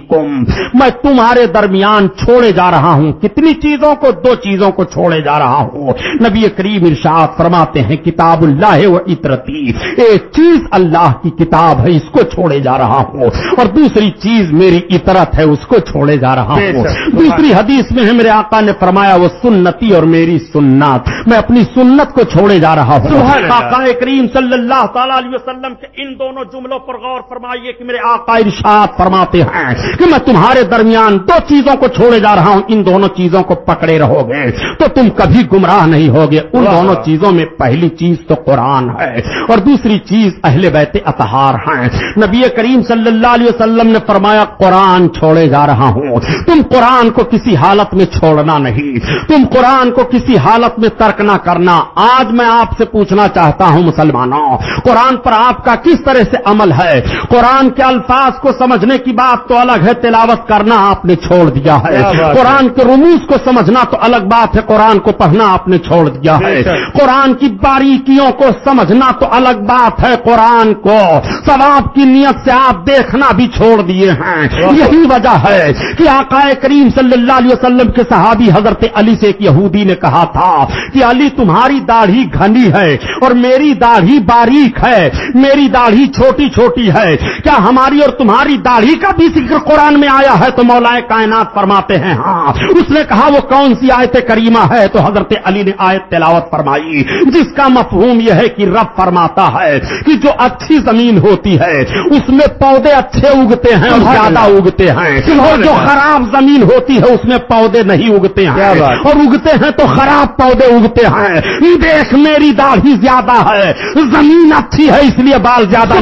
میں تمہارے درمیان چھوڑے جا رہا ہوں۔ کتنی چیزوں کو؟ دو چیزوں کو چھوڑے جا رہا ہوں۔ نبی کریم ارشاد فرماتے ہیں کتاب اللہ و اطرتی ایک چیز اللہ کی کتاب ہے اس کو چھوڑے جا رہا ہوں اور دوسری چیز میری اطرت ہے اس کو چھوڑے جا رہا ہوں۔ دوسری حدیث میں ہے میرے آقا نے فرمایا وہ سنتی اور میری سنت میں اپنی سنت کو چھوڑے جا رہا ہوں۔ آقا کریم صلی اللہ تعالی علیہ وسلم کے ان دونوں جملوں پر غور فرمائیے کہ میرے آقا ارشاد فرماتے ہیں کہ میں تمہارے درمیان دو چیزوں کو چھوڑے جا رہا ہوں ان دونوں چیزوں کو پکڑے رہو گے تو تم کبھی گمراہ نہیں ہوگے ان۔ دونوں چیزوں میں پہلی چیز تو قرآن ہے اور دوسری چیز اہل بیت اطہار ہیں۔ نبی کریم صلی اللہ علیہ وسلم نے فرمایا قرآن چھوڑے جا رہا ہوں۔ تم قرآن کو کسی حالت میں چھوڑنا نہیں تم قرآن کو کسی حالت میں ترک نہ کرنا۔ آج میں آپ سے پوچھنا چاہتا ہوں مسلمانوں قرآن پر آپ کا کس طرح سے عمل ہے؟ قرآن کے الفاظ کو سمجھنے کی بات تو الگ ہے تلاوت کرنا آپ نے چھوڑ دیا ہے؟ قرآن کے رموز کو سمجھنا تو الگ بات ہے قرآن کو پڑھنا آپ نے چھوڑ دیا ہے۔ قرآن کی باریکیوں کو سمجھنا تو الگ بات ہے قرآن کو۔ ثواب کی نیت سے آپ دیکھنا بھی چھوڑ دیے ہیں۔ یہی وجہ ہے کہ آقا کریم صلی اللہ علیہ وسلم کے صحابی حضرت علی سے ایک یہودی نے کہا تھا کہ علی تمہاری داڑھی گھنی ہے اور میری داڑھی باریک ہے، میری داڑھی چھوٹی چھوٹی ہے۔ کیا ہماری اور تمہاری داڑھی کا بھی ذکر قرآن میں آیا ہے؟ تو مولا کائنات فرماتے ہیں ہاں۔ اس نے کہا، وہ کون سی آیت کریمہ ہے؟ تو حضرت علی نے آیت تلاوت فرمائی، جس کا مفہوم یہ ہے کہ رب فرماتا ہے کہ جو اچھی زمین ہوتی ہے اس میں پودے اچھے اگتے ہیں اور زیادہ۔ اگتے ہیں اور جو۔ خراب زمین ہوتی ہے اس میں پودے نہیں اگتے ہیں؟ اور اگتے ہیں تو خراب پودے اگتے ہیں دیکھ میری داڑھی زیادہ ہے زمین اچھی ہے اس لیے بال زیادہ۔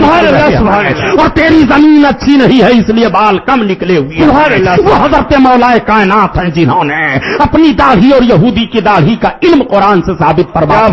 اور تیری زمین اچھی نہیں ہے اس لیے بال کم نکلے ہوئے وہ حضرت مولا کائنات ہیں جنہوں نے اپنی داڑھی اور یہودی کی داڑھی کا علم قرآن سے ثابت فرما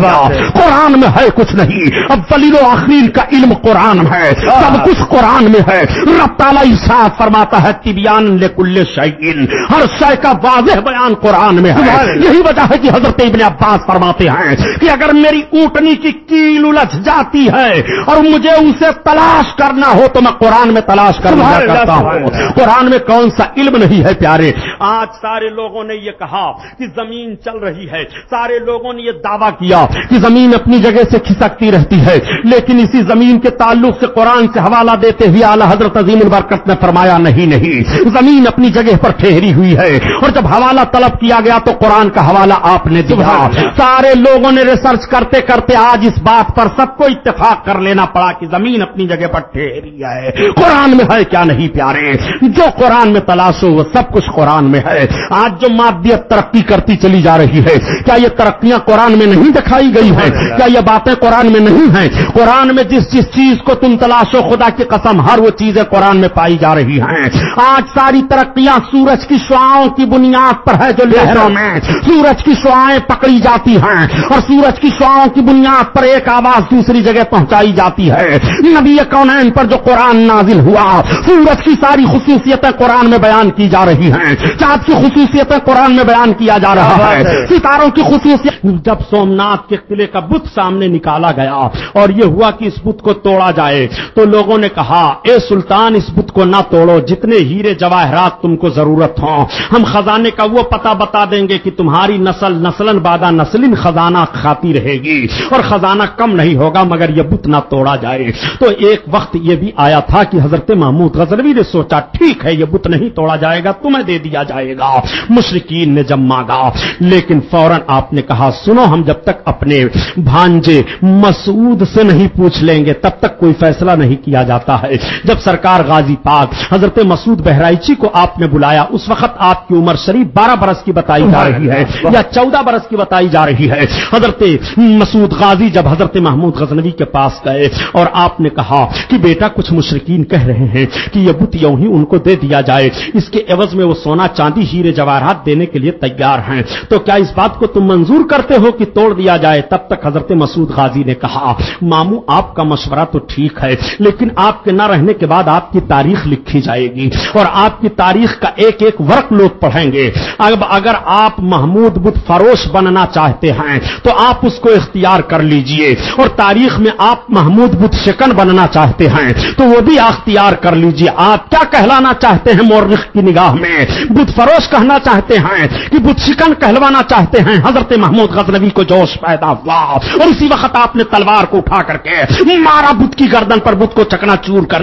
قرآن میں ہے کچھ نہیں۔ اب ولیل و آخرین کا علم قرآن ہے۔ سب کچھ قرآن میں ہے۔ رب تعالیٰ صاف فرماتا ہے طبیان لکل شعین ہر شے کا واضح بیان قرآن میں ہے۔ یہی وجہ ہے کہ حضرت ابن عباس فرماتے ہیں کہ اگر میری اونٹنی کی کیل الجھ جاتی ہے اور مجھے اسے تلاش کرنا ہو تو میں قرآن میں تلاش کرنا کرتا ہوں۔ قرآن میں کون سا علم نہیں ہے پیارے؟ آج سارے لوگوں نے یہ کہا کہ زمین چل رہی ہے۔ سارے لوگوں نے یہ دعویٰ کیا کہ زمین اپنی جگہ سے کھسکتی رہتی ہے لیکن اسی زمین کے تعلق سے قرآن سے حوالہ دیتے ہوئے اعلیٰ حضرت عظیم البرکت نے فرمایا نہیں نہیں زمین اپنی جگہ پر ٹھہری ہوئی ہے۔ اور جب حوالہ طلب کیا گیا تو قرآن کا حوالہ آپ نے دیا۔ سارے لوگوں نے ریسرچ کرتے کرتے آج اس بات پر سب کو اتفاق کر لینا پڑا کہ زمین اپنی جگہ پر ٹھہری ہے۔ قرآن میں ہے کیا نہیں پیارے؟ جو قرآن میں تلاشو وہ سب کچھ قرآن میں ہے۔ آج جو مادیت ترقی کرتی چلی جا رہی ہے کیا یہ ترقیاں قرآن میں نہیں دکھائی گئی ہیں؟ کیا یہ باتیں قرآن میں نہیں ہیں؟ قرآن میں جس جس چیز کو تم تلاشو خدا کی قسم ہر وہ چیزیں قرآن میں پائی جا رہی ہیں۔ آج ساری ترقیاں سورج کی شعاؤں کی بنیاد پر ہے جو لہروں میں سورج کی شعائیں پکڑی جاتی ہیں اور سورج کی شعاؤں کی بنیاد پر ایک آواز دوسری جگہ پہنچائی جاتی ہے۔ نبی کونین پر جو قرآن نازل ہوا سورج کی ساری خصوصیتیں قرآن میں بیان کی جا رہی ہیں۔ چاند کی خصوصیتیں قرآن میں بیان کیا جا رہا ہے؟ ستاروں کی خصوصیت جب سومنات کے قلعے کا بت سامنے نکالا گیا اور یہ ہوا کہ اس بت کو توڑا جائے۔ تو لوگوں نے کہا، اے سلطان، اس بت کو نہ توڑو، جتنے ہیرے جواہرات تم کو ضرورت ہوں۔ ہم خزانے کا وہ پتہ بتا دیں گے کہ تمہاری نسل نسلن بادہ نسلن خزانہ کھاتی رہے گی اور خزانہ کم نہیں ہوگا مگر یہ بت نہ توڑا جائے۔ تو ایک وقت یہ بھی آیا تھا کہ حضرت محمود غزروی نے سوچا، ٹھیک ہے، یہ بت نہیں توڑا جائے گا، تمہیں دے دیا جائے گا۔ مشرقین نے جب مانگا، لیکن فوراً آپ نے کہا، سنو، ہم جب تک اپنے بھانجے مسعود سے نہیں پوچھ لیں گے، تب تک کوئی فیصلہ نہیں کیا جاتا ہے۔ جب سرکار غازی پاک حضرت مسعود بہرائچی کو آپ نے بلایا، اس وقت آپ کی عمر شریف بارہ برس کی بتائی جا رہی ہے یا چودہ برس کی بتائی جا رہی ہے۔ حضرت مسعود غازی جب حضرت محمود غزنوی کے پاس گئے اور آپ نے کہا کہ بیٹا، کچھ مشرقین کہہ رہے ہیں کہ یہ بت یوں ہی ان کو دے دیا جائے۔ اس کے عوض میں وہ سونا چاندی ہیرے جواہرات دینے کے لیے تیار ہیں۔ تو کیا اس بات کو تم منظور کرتے ہو کہ توڑ دیا جائے؟ تب تک حضرت مسعود غازی نے کہا مامو، آپ کا مشورہ تو ٹھیک ہے، لیکن آپ کے نہ رہنے کے بعد آپ کی تاریخ لکھی جائے گی اور آپ کی تاریخ کا ایک ایک ورق لوگ پڑھیں گے۔ اب اگر آپ محمود بت فروش بننا چاہتے ہیں، تو آپ اس کو اختیار کر لیجیے۔ اور تاریخ میں آپ محمود بت شکن بننا چاہتے ہیں، تو وہ بھی اختیار کر لیجیے۔ آپ کیا کہلانا چاہتے ہیں مورخ کی نگاہ میں؟ بت فروش کہنا چاہتے ہیں کہ بت شکن کہلوانا چاہتے ہیں؟ حضرت محمود غزنوی کو جوش پیدا ہوا۔ اور اسی وقت آپ نے تلوار کو اٹھا کر کے مارا بت کی گردن پر بت کو چکنا چور کر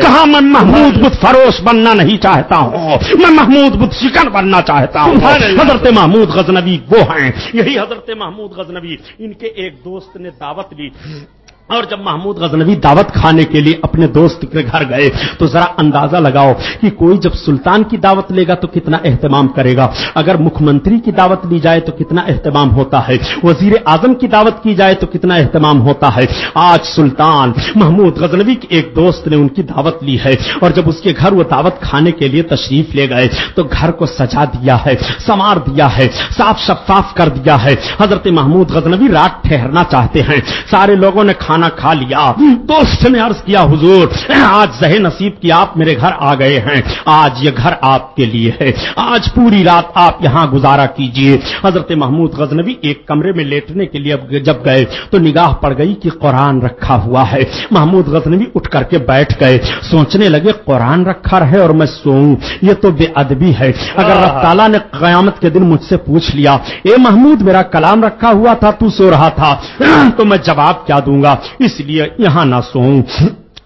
کہا میں محمود بت فروش بننا نہیں چاہتا ہوں؟ میں محمود بت شکن بننا چاہتا ہوں۔ حضرت محمود غزنوی وہ ہیں۔ یہی حضرت محمود غزنوی ان کے ایک دوست نے دعوت لی اور جب محمود غزنوی دعوت کھانے کے لیے اپنے دوست کے گھر گئے، تو ذرا اندازہ لگاؤ کہ کوئی جب سلطان کی دعوت لے گا تو کتنا اہتمام کرے گا۔ اگر مکھ منتری کی دعوت لی جائے تو کتنا اہتمام ہوتا ہے۔ وزیر اعظم کی دعوت کی جائے تو کتنا اہتمام ہوتا ہے۔ آج سلطان محمود غزنوی کے ایک دوست نے ان کی دعوت لی ہے اور جب اس کے گھر وہ دعوت کھانے کے لیے تشریف لے گئے، تو گھر کو سجا دیا ہے سمار دیا ہے، صاف شفاف کر دیا ہے۔ حضرت محمود غزنوی رات ٹھہرنا چاہتے ہیں۔ سارے لوگوں نے کھانا کھانا کھا لیا۔ دوست نے عرض کیا، حضور، آج زہ نصیب کی آپ میرے گھر آ گئے ہیں۔ آج یہ گھر آپ کے لیے ہے۔ آج پوری رات آپ یہاں گزارا کیجیے۔ حضرت محمود غزنوی ایک کمرے میں لیٹنے کے لیے جب گئے تو نگاہ پڑ گئی کہ قرآن رکھا ہوا ہے۔ محمود غزنوی اٹھ کر کے بیٹھ گئے۔ سوچنے لگے، قرآن رکھا رہے اور میں سوؤں۔ یہ تو بے ادبی ہے۔ اگر رب تعالیٰ نے قیامت کے دن مجھ سے پوچھ لیا، اے محمود، میرا کلام رکھا ہوا تھا، تو سو رہا تھا۔ تو میں جواب کیا دوں گا؟ اس لیے یہاں نہ سوؤں۔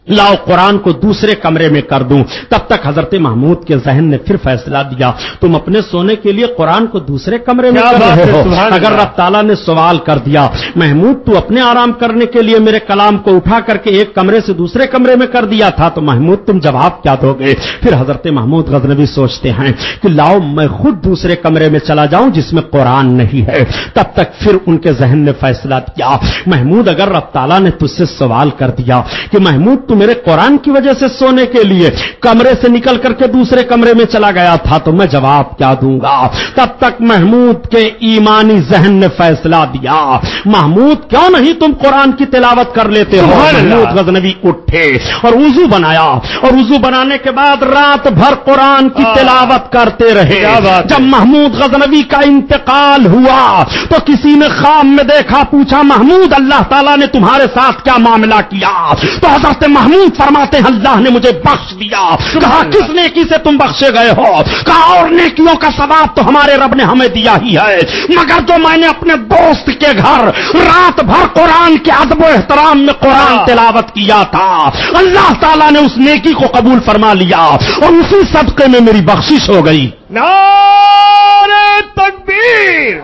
لاؤ قرآن کو دوسرے کمرے میں کر دوں۔ تب تک حضرت محمود کے ذہن نے پھر فیصلہ دیا تم اپنے سونے کے لیے قرآن کو دوسرے کمرے میں کر رہے ہو؟ اگر رب تعالیٰ نے سوال کر دیا محمود تو اپنے آرام کرنے کے لیے میرے کلام کو اٹھا کر کے ایک کمرے سے دوسرے کمرے میں کر دیا تھا تو محمود تم جواب کیا دو گے؟ پھر حضرت محمود غزنوی سوچتے ہیں کہ لاؤ میں خود دوسرے کمرے میں چلا جاؤں جس میں قرآن نہیں ہے۔ تب تک پھر ان کے ذہن نے فیصلہ دیا۔ محمود اگر رب تعالیٰ نے تجھ سے سوال کر دیا کہ محمود تم محمود میرے قرآن کی وجہ سے سونے کے لیے کمرے سے نکل کر کے دوسرے کمرے میں چلا گیا تھا تو میں جواب کیا دوں گا تب تک محمود کے ایمانی ذہن نے فیصلہ دیا محمود کیوں نہیں تم قرآن کی تلاوت کر لیتے ہو۔ محمود غزنوی اٹھے اور وضو بنایا اور وضو بنانے کے بعد رات بھر قرآن کی۔ تلاوت کرتے رہے۔ جب محمود غزنوی کا انتقال ہوا تو کسی نے خواب میں دیکھا پوچھا محمود اللہ تعالیٰ نے تمہارے ساتھ کیا معاملہ کیا تو حضرت محمود فرماتے ہیں اللہ نے مجھے بخش دیا۔ کہا۔ کس نیکی سے تم بخشے گئے ہو؟ کہا اور نیکیوں کا ثواب تو ہمارے رب نے ہمیں دیا ہی ہے۔ مگر جو میں نے اپنے دوست کے گھر رات بھر قرآن کے ادب و احترام میں قرآن ہاں۔ تلاوت کیا تھا اللہ تعالیٰ نے اس نیکی کو قبول فرما لیا اور اسی صدقے میں میری بخشش ہو گئی۔ نعرہ تکبیر۔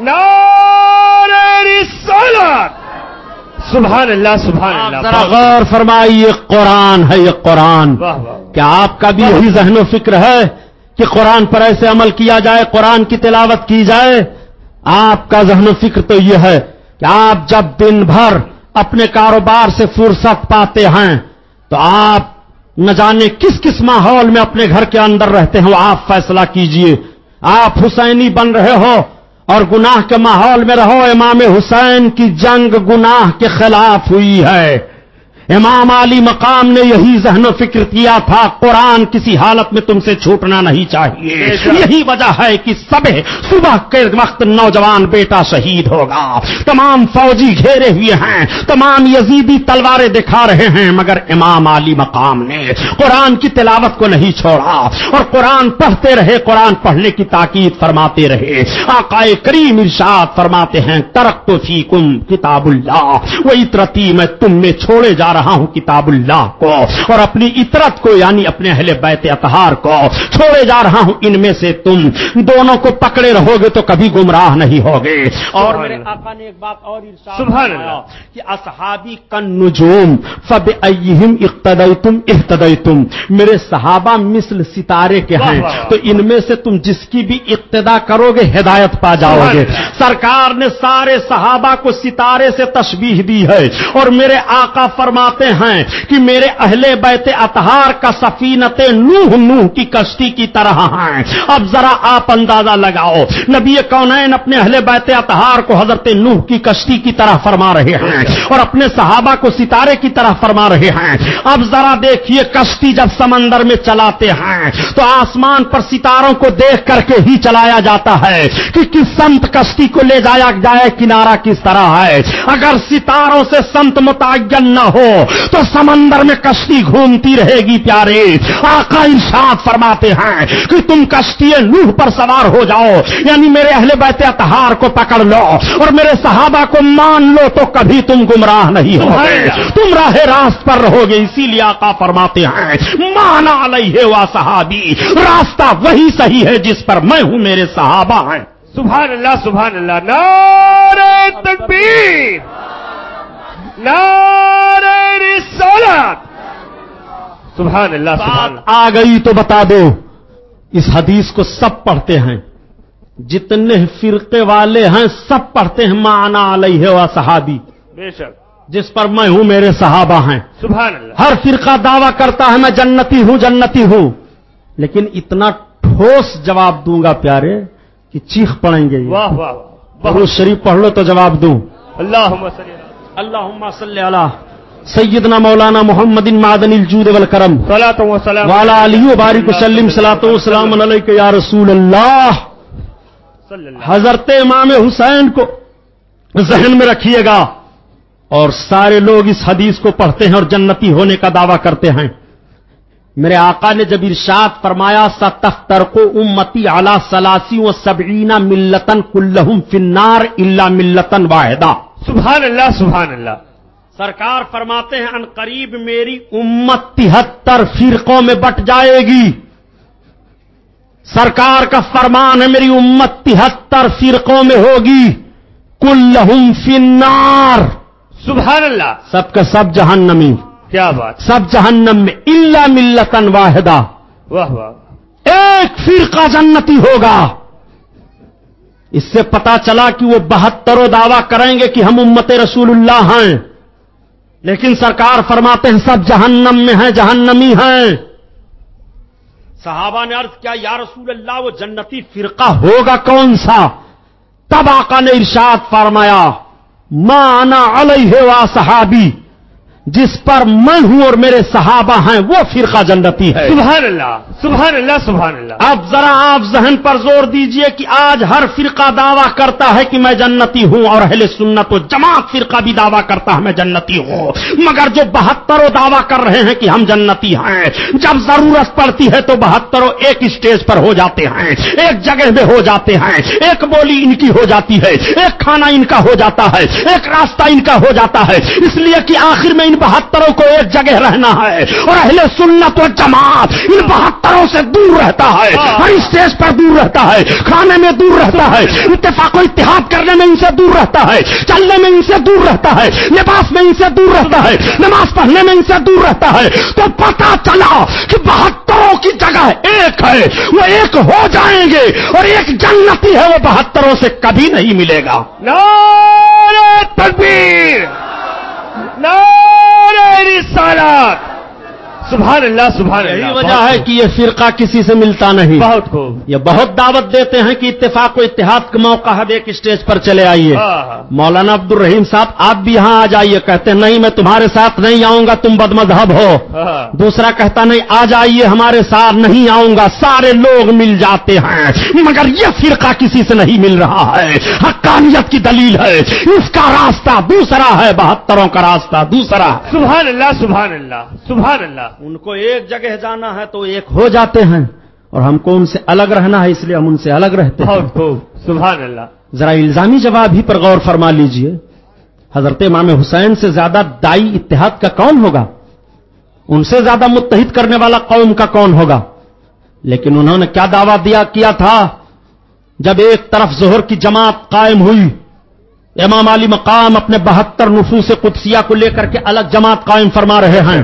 نعرہ رسالت۔ سبحان اللہ سبحان اللہ ذرا غور فرمائیے قرآن ہے یہ قرآن۔ کیا آپ کا بھی یہی ذہن و فکر ہے کہ قرآن پر ایسے عمل کیا جائے قرآن کی تلاوت کی جائے؟ آپ کا ذہن و فکر تو یہ ہے کہ آپ جب دن بھر اپنے کاروبار سے فرصت پاتے ہیں تو آپ نہ جانے کس کس ماحول میں اپنے گھر کے اندر رہتے ہیں آپ فیصلہ کیجیے۔ آپ حسینی بن رہے ہو اور گناہ کے ماحول میں رہو، امام حسین کی جنگ گناہ کے خلاف ہوئی ہے۔ امام علی مقام نے یہی ذہن و فکر کیا تھا قرآن کسی حالت میں تم سے چھوٹنا نہیں چاہیے۔ یہی وجہ ہے کہ صبح صبح کے وقت نوجوان بیٹا شہید ہوگا۔ تمام فوجی گھیرے ہوئے ہیں تمام یزیدی تلواریں دکھا رہے ہیں مگر امام علی مقام نے قرآن کی تلاوت کو نہیں چھوڑا۔ اور قرآن پڑھتے رہے قرآن پڑھنے کی تاکید فرماتے رہے۔ آقائے کریم ارشاد فرماتے ہیں ترق تو فیکم کتاب اللہ وہ اطرتی میں تم میں چھوڑے جا رہا ہوں کتاب اللہ کو اور اپنی اطرت کو یعنی اپنے اہل بیت اطہار کو چھوڑے جا رہا ہوں ان میں سے تم دونوں کو پکڑے رہو گے تو کبھی گمراہ نہیں ہوگے اور میرے۔ آقا نے ایک بات اور سبحان اللہ۔ کہ اصحابی کن نجوم فب ایہم اقتدیتم اہتدیتم میرے صحابہ مثل ستارے کے ہیں۔ تو ان میں سے تم جس کی بھی اقتدا کرو گے ہدایت پا جاؤ گے۔ سرکار نے سارے صحابہ کو ستارے سے تشبیح دی ہے اور میرے آقا فرماتے ہیں کہ میرے اہل بیت اطہار کا سفینت نوح نوح کی کشتی کی طرح ہیں۔ اب ذرا آپ اندازہ لگاؤ۔ نبی کونین اپنے اہل بیت اطہار کو حضرت نوح کی کشتی کی طرح فرما رہے ہیں اور اپنے صحابہ کو ستارے کی طرح فرما رہے ہیں۔ اب ذرا دیکھیے کشتی جب سمندر میں چلاتے ہیں تو آسمان پر ستاروں کو دیکھ کر کے ہی چلایا جاتا ہے کہ کس سمت کشتی کو لے جایا جائے، کنارہ کس طرح ہے۔ اگر ستاروں سے سمت متعین نہ ہو تو سمندر میں کشتی گھومتی رہے گی پیارے۔ آقا ارشاد فرماتے ہیں کہ تم کشتی نوح پر سوار ہو جاؤ یعنی میرے اہل بیت اطہار کو پکڑ لو اور میرے صحابہ کو مان لو تو کبھی تم گمراہ نہیں ہوگے۔ تم راہ راست پر رہو گے اسی لیے آقا فرماتے ہیں مانا علیہ وا صحابی راستہ وہی صحیح ہے جس پر میں ہوں میرے صحابہ ہیں۔ سبحان اللہ سبحان اللہ۔ نعرہ تکبیر۔ رسالت سبحان اللہ سبحان آ گئی تو بتا دو اس حدیث کو سب پڑھتے ہیں۔ جتنے فرقے والے ہیں سب پڑھتے ہیں مانا علیہ و صحابی۔ بے شک۔ جس پر میں ہوں میرے صحابہ ہیں۔ سبحان اللہ۔ ہر فرقہ دعویٰ کرتا ہے میں جنتی ہوں جنتی ہوں۔ لیکن اتنا ٹھوس جواب دوں گا پیارے کہ چیخ پڑیں گے واہ واہ بہت شریف پڑھ لو تو جواب دوں۔ اللہ اللہم صلی علی سیدنا مولانا محمد معدن الجود والکرم. صلاة و سلام والا علی و بارک وسلم. صلاۃ والسلام علیک یا رسول اللہ. صلی اللہ حضرت امام حسین کو ذہن میں رکھیے گا. اور سارے لوگ اس حدیث کو پڑھتے ہیں اور جنتی ہونے کا دعویٰ کرتے ہیں. میرے آقا نے جب ارشاد فرمایا ستختر کو امتی اعلی سلاسی و سبعین ملتن کلہم فنار اللہ ملتن واحدہ. سبحان اللہ سبحان اللہ۔ سرکار فرماتے ہیں ان قریب میری امت تہتر فرقوں میں بٹ جائے گی۔ سرکار کا فرمان ہے میری امت تہتر فرقوں میں ہوگی۔ کلہم فنار سبحان اللہ۔ سب کا سب جہنمی۔ کیا بات۔ سب جہنم میں اللہ ملتن واحدہ۔ واہ واہ۔ ایک فرقہ جنتی ہوگا۔ اس سے پتا چلا کہ وہ بہتروں دعویٰ کریں گے کہ ہم امت رسول اللہ ہیں۔ لیکن سرکار فرماتے ہیں، سب جہنم میں ہیں، جہنمی ہیں۔ صحابہ نے عرض کیا، یا رسول اللہ، وہ جنتی فرقہ ہوگا کون سا؟ تب آقا نے ارشاد فرمایا مانا علیہ وا صحابی۔ جس پر میں ہوں اور میرے صحابہ ہیں وہ فرقہ جنتی ہے۔ سبحان اللہ سبحان اللہ سبحان اللہ۔ اب ذرا آپ ذہن پر زور دیجیے کہ آج ہر فرقہ دعویٰ کرتا ہے کہ میں جنتی ہوں اور اہل سنت و جماعت فرقہ بھی دعویٰ کرتا ہے میں جنتی ہوں۔ مگر جو بہتروں دعویٰ کر رہے ہیں کہ ہم جنتی ہیں۔ جب ضرورت پڑتی ہے تو بہتروں ایک اسٹیج پر ہو جاتے ہیں ایک جگہ میں ہو جاتے ہیں۔ ایک بولی ان کی ہو جاتی ہے ایک کھانا ان کا ہو جاتا ہے ایک راستہ ان کا ہو جاتا ہے۔ اس لیے کہ آخر میں ان بہتروں کو ایک جگہ رہنا ہے اور اہل سنت و جماعت ان بہتروں سے دور رہتا ہے ہر اسٹیج پر دور رہتا ہے کھانے میں دور رہتا ہے اتفاق و اتحاد کرنے میں ان سے دور رہتا ہے چلنے میں ان سے دور رہتا ہے لباس میں ان سے دور رہتا ہے نماز پڑھنے میں ان سے دور رہتا ہے۔ تو پتا چلا کہ بہتروں کی جگہ ایک ہے وہ ایک ہو جائیں گے اور ایک جنتی ہے وہ بہتروں سے کبھی نہیں ملے گا۔ نعرہ تکبیر سبحان اللہ سبحان یہی اللہ وجہ ہے کہ یہ فرقہ کسی سے ملتا نہیں۔ بہت خوب۔ یہ بہت دعوت دیتے ہیں کہ اتفاق و اتحاد کا موقع ہے ایک اسٹیج پر چلے آئیے۔ ہاں، ہاں۔ مولانا عبد الرحیم صاحب آپ بھی یہاں آ جائیے کہتے ہیں نہیں میں تمہارے ساتھ نہیں آؤں گا تم بد مذہب ہو۔ ہاں۔ دوسرا کہتا نہیں آ جائیے ہمارے ساتھ نہیں آؤں گا سارے لوگ مل جاتے ہیں۔ مگر یہ فرقہ کسی سے نہیں مل رہا ہے۔ حقانیت کی دلیل ہے۔ اس کا راستہ دوسرا ہے بہتروں کا راستہ دوسرا ہے۔ سبحان اللہ سبحان اللہ سبحان اللہ۔ ان کو ایک جگہ جانا ہے تو ایک ہو جاتے ہیں اور ہم کو ان سے الگ رہنا ہے اس لیے ہم ان سے الگ رہتے ہیں۔ سبحان اللہ۔ ذرا الزامی جواب ہی پر غور فرما لیجیے۔ حضرت امام حسین سے زیادہ دائی اتحاد کا کون ہوگا؟ ان سے زیادہ متحد کرنے والا قوم کا کون ہوگا؟ لیکن انہوں نے کیا دعویٰ دیا کیا تھا؟ جب ایک طرف ظہر کی جماعت قائم ہوئی امام علی مقام اپنے بہتر نفوس قدسیہ کو لے کر کے الگ جماعت قائم فرما رہے ہیں۔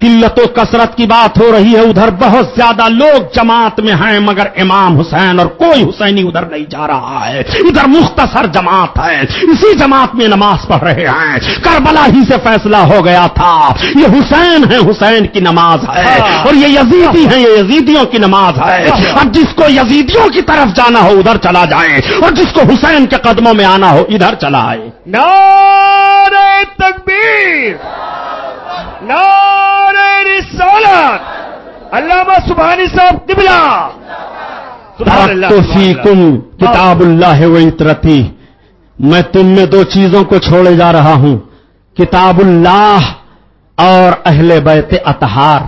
قلت و کثرت کی بات ہو رہی ہے ادھر بہت زیادہ لوگ جماعت میں ہیں مگر امام حسین اور کوئی حسینی ادھر نہیں جا رہا ہے۔ ادھر مختصر جماعت ہے اسی جماعت میں نماز پڑھ رہے ہیں۔ کربلا ہی سے فیصلہ ہو گیا تھا۔ یہ حسین ہے حسین کی نماز ہے۔ اور یہ یزیدی ہیں یہ یزیدیوں کی نماز ہے۔ اب جس کو یزیدیوں کی طرف جانا ہو ادھر چلا جائے۔ اور جس کو حسین کے قدموں میں آنا ہو ادھر چلا آئے۔ نعرہ تکبیر۔ نعرہ رسالت علامہ سبحانی صاحب قبلہ۔ سبحان اللہ تو۔ کم کتاب اللہ و اطرتی میں تم میں دو چیزوں کو چھوڑے جا رہا ہوں۔ کتاب اللہ اور اہل بیت اطہار۔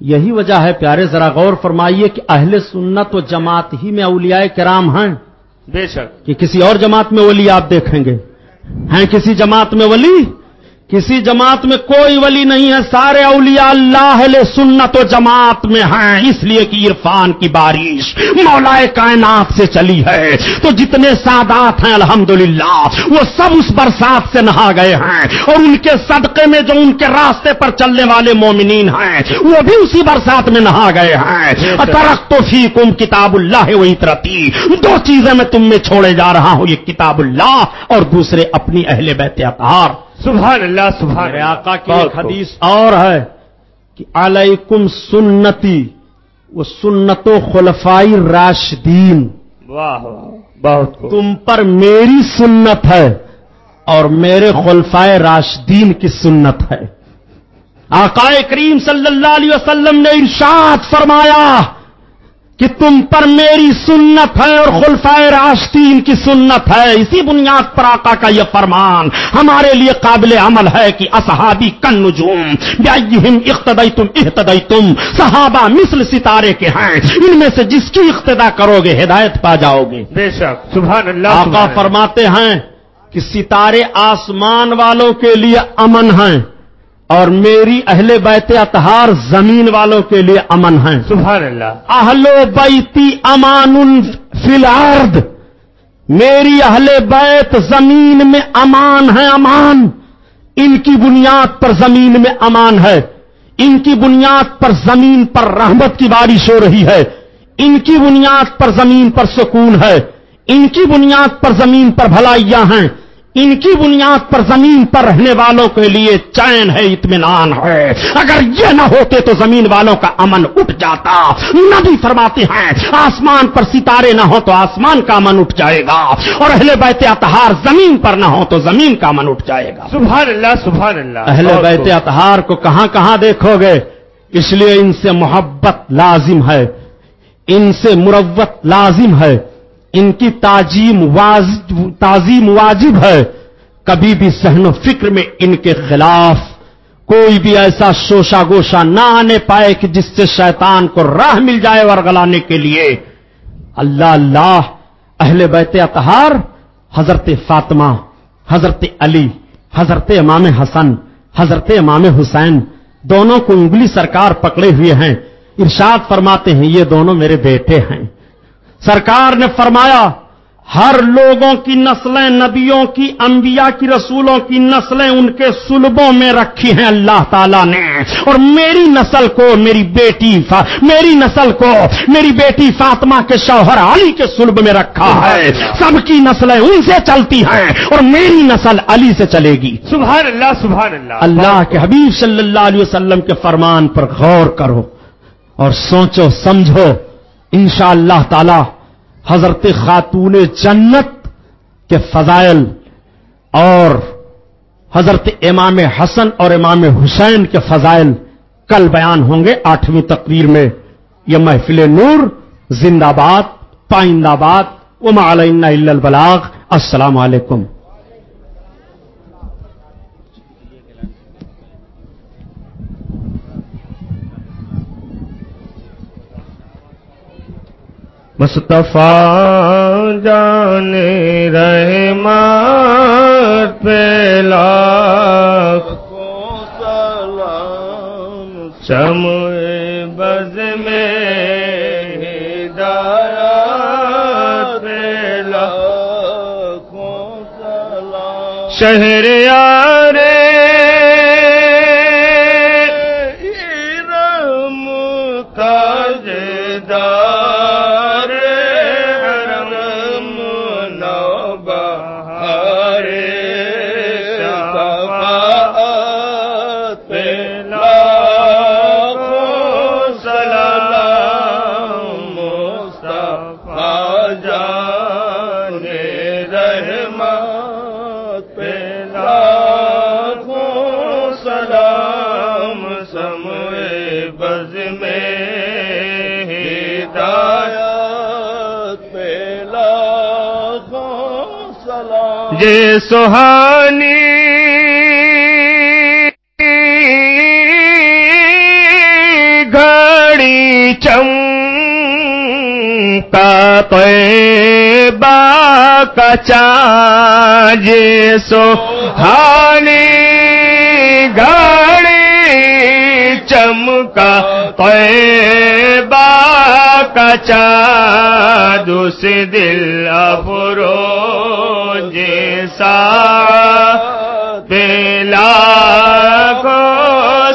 یہی وجہ ہے پیارے ذرا غور فرمائیے کہ اہل سنت و جماعت ہی میں اولیاء کرام ہیں۔ بے شک۔ کہ کسی اور جماعت میں ولی آپ دیکھیں گے۔ ہیں کسی جماعت میں ولی؟ کسی جماعت میں کوئی ولی نہیں ہے، سارے اولیاء اللہ اہل سنت و جماعت میں ہیں، اس لیے کہ عرفان کی بارش مولا کائنات سے چلی ہے۔ تو جتنے سادات ہیں، الحمدللہ، وہ سب اس برسات سے نہا گئے ہیں۔ اور ان کے صدقے میں جو ان کے راستے پر چلنے والے مومنین ہیں، وہ بھی اسی برسات میں نہا گئے ہیں۔ ترق تو فی کم کتاب اللہ و اطرتی دو چیزیں میں تم میں چھوڑے جا رہا ہوں، یہ کتاب اللہ اور دوسرے اپنی اہل بیت اطہار۔ سبحان اللہ سبحان میرے آقا کی ایک۔ حدیث اور ہے کہ علیکم سنتی وہ سنت و خلفائی راشدین۔ واہ بہت تم پر میری سنت ہے اور میرے خلفائے راشدین کی سنت ہے۔ آقا کریم صلی اللہ علیہ وسلم نے ارشاد فرمایا کہ تم پر میری سنت ہے اور خلفائے راشدین کی سنت ہے۔ اسی بنیاد پر آقا کا یہ فرمان ہمارے لیے قابل عمل ہے کہ اصحابی کن نجوم بیہم اقتدئی تم احتدئی تم صحابہ مثل ستارے کے ہیں۔ ان میں سے جس کی اقتدا کرو گے ہدایت پا جاؤ گے بے شک سبحان اللہ آقا سبحان اللہ۔ فرماتے ہیں کہ ستارے آسمان والوں کے لیے امن ہیں۔ اور میری اہل بیت اطہار زمین والوں کے لیے امن ہیں۔ سبحان اللہ۔ اہل بیتی امان فی الارض۔ میری اہل بیت زمین میں امان ہے امان۔ ان کی بنیاد پر زمین میں امان ہے۔ ان کی بنیاد پر زمین پر رحمت کی بارش ہو رہی ہے۔ ان کی بنیاد پر زمین پر سکون ہے۔ ان کی بنیاد پر زمین پر بھلائیاں ہیں۔ ان کی بنیاد پر زمین پر رہنے والوں کے لیے چین ہے اطمینان ہے۔ اگر یہ نہ ہوتے تو زمین والوں کا امن اٹھ جاتا۔ نبی فرماتے ہیں آسمان پر ستارے نہ ہو تو آسمان کا امن اٹھ جائے گا۔ اور اہل بیت اتہار زمین پر نہ ہو تو زمین کا امن اٹھ جائے گا۔ سبحان اللہ سبحان اللہ۔ اہل بیت اتہار کو کہاں کہاں دیکھو گے؟ اس لیے ان سے محبت لازم ہے۔ ان سے مروت لازم ہے۔ ان کی تعظیم تعظیم واجب ہے۔ کبھی بھی سہن و فکر میں ان کے خلاف کوئی بھی ایسا شوشا گوشا نہ آنے پائے کہ جس سے شیطان کو راہ مل جائے ورگلانے کے لیے۔ اللہ اللہ، اہل بیت اطہار، حضرت فاطمہ، حضرت علی، حضرت امام حسن، حضرت امام حسین، دونوں کو انگلی سرکار پکڑے ہوئے ہیں۔ ارشاد فرماتے ہیں، یہ دونوں میرے بیٹے ہیں۔ سرکار نے فرمایا ہر لوگوں کی نسلیں نبیوں کی انبیاء کی رسولوں کی نسلیں ان کے سلبوں میں رکھی ہیں۔ اللہ تعالیٰ نے۔ اور میری نسل کو میری بیٹی فا... میری نسل کو میری بیٹی فاطمہ کے شوہر علی کے سلب میں رکھا ہے۔ سب کی نسلیں ان سے چلتی ہیں اور میری نسل علی سے چلے گی۔ سبحان اللہ سبحان اللہ۔ اللہ کے حبیب صلی اللہ علیہ وسلم کے فرمان پر غور کرو اور سوچو سمجھو انشاء اللہ تعالی حضرت خاتون جنت کے فضائل اور حضرت امام حسن اور امام حسین کے فضائل کل بیان ہوں گے آٹھویں تقریر میں۔ یہ محفل نور زندہ باد، پائندہ باد، وما علینا البلاغ۔ السلام علیکم۔ مصطفیٰ جان رحمت پہلا سلام سمع بز میں ہدایت پہلا شہر یارے رم سلام جے سہانی۔ گھڑی چم کا طیبہ کا چاج سوہانی گھڑی چمکا طیبہ بچا دوس دل افرو جیسا پیلا کو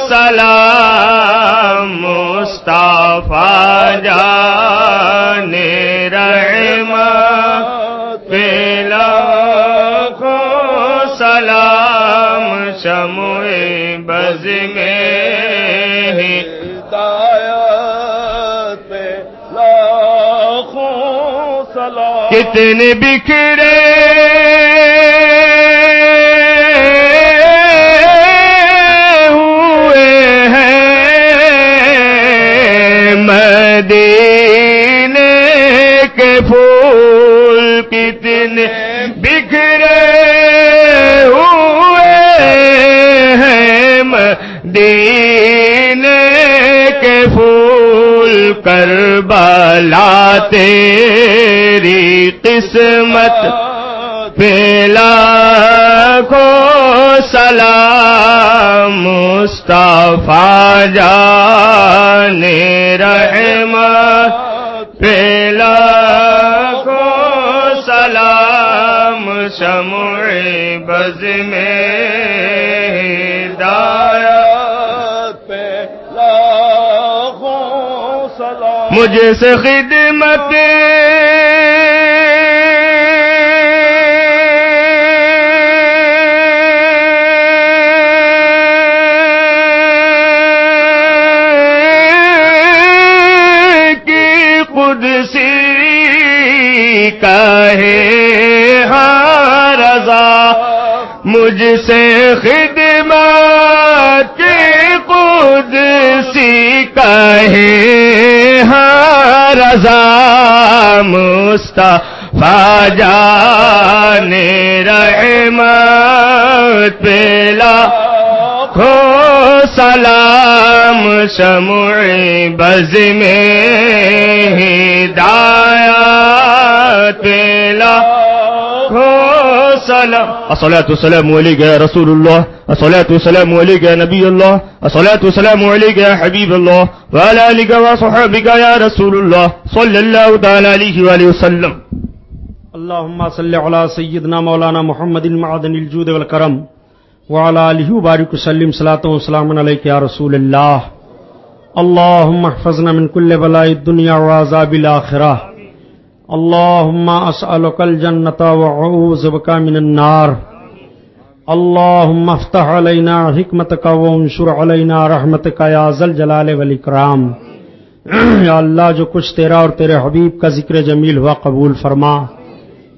سلام کتنے بکھرے۔ ہوئے ہیں مدینے کے پھول کتنے بکھرے۔ ہوئے ہیں مدینے کے پھول کربلا تیری قسمت پہلا کو سلام مصطفیٰ جان رحمت پہلا کو سلام شمع بز میں مجھ سے خدمت کی خود سی ہے ہاں رضا مجھ سے خدمت کی قدسی کا ہے ہاں رضا مصطفیٰ جان رحمت پیلا کھو سلام شمع بز میں ہدایت پیلا سلام الصلاة والسلام عليك يا رسول الله. الصلاة والسلام عليك يا نبي الله. الصلاة والسلام عليك يا حبيب الله. وعلى آلك وصحبك يا رسول الله. صلى الله تعالى عليه وآله وسلم. اللهم صل على سيدنا مولانا محمد المعدن الجود والكرم. وعلى آله وبارك وسلم. صلاة وسلام عليك يا رسول الله. اللهم احفظنا من كل بلاء الدنيا وعذاب الآخرة. اللهم أسألك الجنة وأعوذ بك من النار. اللهم افتح علينا حكمتك وانشر علينا رحمتك يا ذا الجلال والإكرام. <clears throat> یا اللہ جو کچھ تیرا اور تیرے حبیب کا ذکر جمیل ہوا قبول فرما.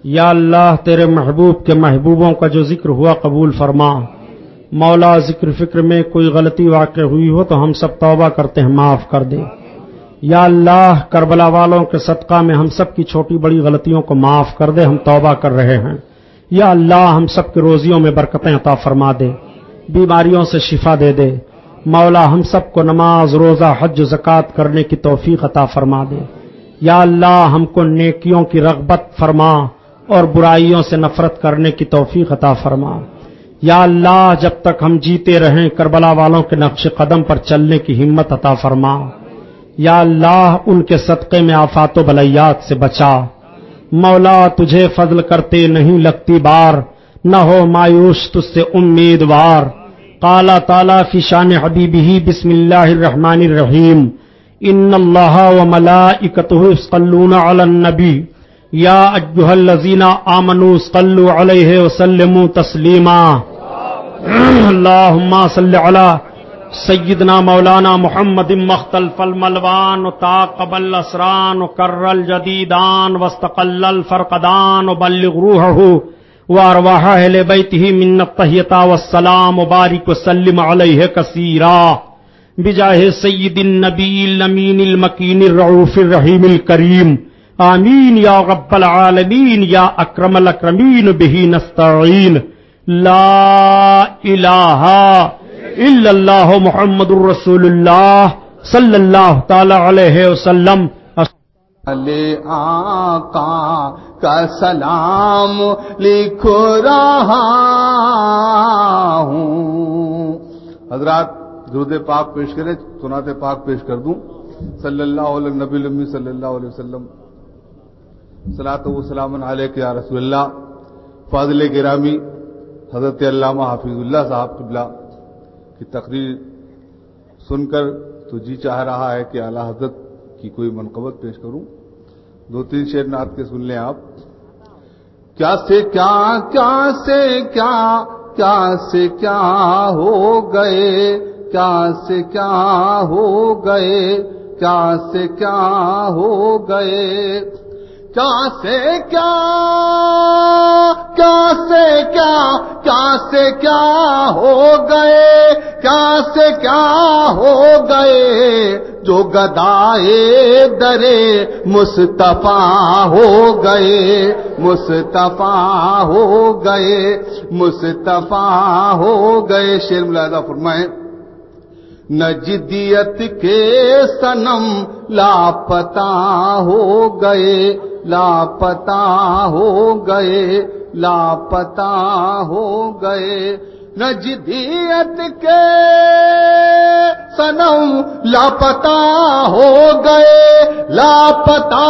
یا اللہ تیرے محبوب کے محبوبوں کا جو ذکر ہوا قبول فرما. مولا ذکر فکر میں کوئی غلطی واقع ہوئی ہو تو ہم سب توبہ کرتے ہیں، معاف کر دے. یا اللہ، کربلا والوں کے صدقہ میں ہم سب کی چھوٹی بڑی غلطیوں کو معاف کر دے، ہم توبہ کر رہے ہیں۔ یا اللہ، ہم سب کے روزیوں میں برکتیں عطا فرما دے، بیماریوں سے شفا دے دے۔ مولا، ہم سب کو نماز، روزہ، حج و زکات کرنے کی توفیق عطا فرما دے۔ یا اللہ، ہم کو نیکیوں کی رغبت فرما اور برائیوں سے نفرت کرنے کی توفیق عطا فرما۔ یا اللہ، جب تک ہم جیتے رہیں، کربلا والوں کے نقش قدم پر چلنے کی ہمت عطا فرما۔ یا اللہ ان کے صدقے میں آفات و بلیات سے بچا۔ مولا تجھے فضل کرتے نہیں لگتی بار، نہ ہو مایوس تجھ سے امیدوار۔ قالا تعالی فی شان حبیبی بسم اللہ الرحمن الرحیم۔ ان اللہ و ملائکتہ یصلون علی النبی۔ یا ایها الذین آمنوا صلوا علیہ وسلموا تسلیما۔ <clears throat> اللهم صل علی سیدنا مولانا محمد مختلف الملوان تاقب الاسران کر الجدیدان واستقل الفرقدان وبلغ روحه وارواح اہل بیته من التحیتا والسلام وبارک وسلم علیہ کثیرا بجاہ سید النبی الامین المکین الرعوف الرحیم الکریم آمین یا رب العالمین یا اکرم الاکرمین به نستعین لا الہ الا اللہ محمد الرسول اللہ صلی اللہ تعالی علیہ وسلم آقا کا سلام لکھ رہا ہوں حضرات درود پاک پیش کریں، سنات پاک پیش کر دوں۔ صلی اللہ علیہ نبی المی صلی اللہ علیہ وسلم۔ صلاۃ و علیہ یا رسول اللہ۔ فاضل گرامی حضرت علامہ حافظ اللہ صاحب قبلہ۔ کی تقریر سن کر تو جی چاہ رہا ہے کہ اعلی حضرت کی کوئی منقبت پیش کروں۔ دو تین شعر نعت کے سن لیں آپ۔ کیا سے کیا کیا سے کیا کیا سے کیا ہو گئے، کیا سے کیا ہو گئے، کیا سے کیا ہو گئے۔ کیا سے کیا؟ کیا سے کیا؟ کیا سے کیا ہو گئے؟ کیا سے کیا ہو گئے؟ جو گدائے درے مصطفیٰ ہو گئے، مصطفیٰ ہو گئے، مصطفیٰ ہو گئے۔ شیر ملازہ فرمائیں نجدیت کے سنم لاپتا ہو گئے۔ لاپتا ہو گئے، لاپتا ہو گئے۔ نجدیت کے سنم لاپتا ہو گئے، لاپتا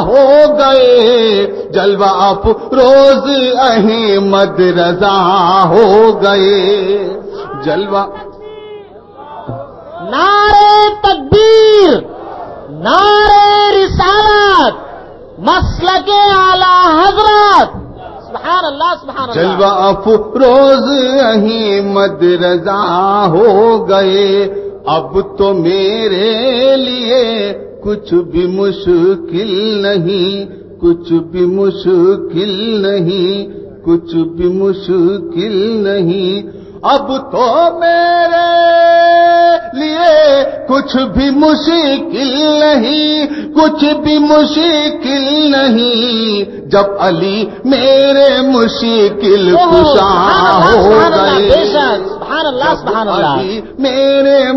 ہو گئے۔ جلوہ اپ روز احمد رضا ہو گئے۔ جلوہ نعرے تکبیر نعرے رسالت۔ مسلک اعلی حضرت. سبحان اللہ سبحان اللہ جلوہ افروز احمد رضا ہو گئے، اب تو میرے لیے کچھ بھی مشکل نہیں، کچھ بھی مشکل نہیں، کچھ بھی مشکل نہیں۔ اب تو میرے لیے کچھ بھی مشکل نہیں کچھ بھی مشکل نہیں۔ جب علی میرے مشکل اللہ، ہو گئے شک، سبحان اللہ جب سبحان اللہ۔ علی میرے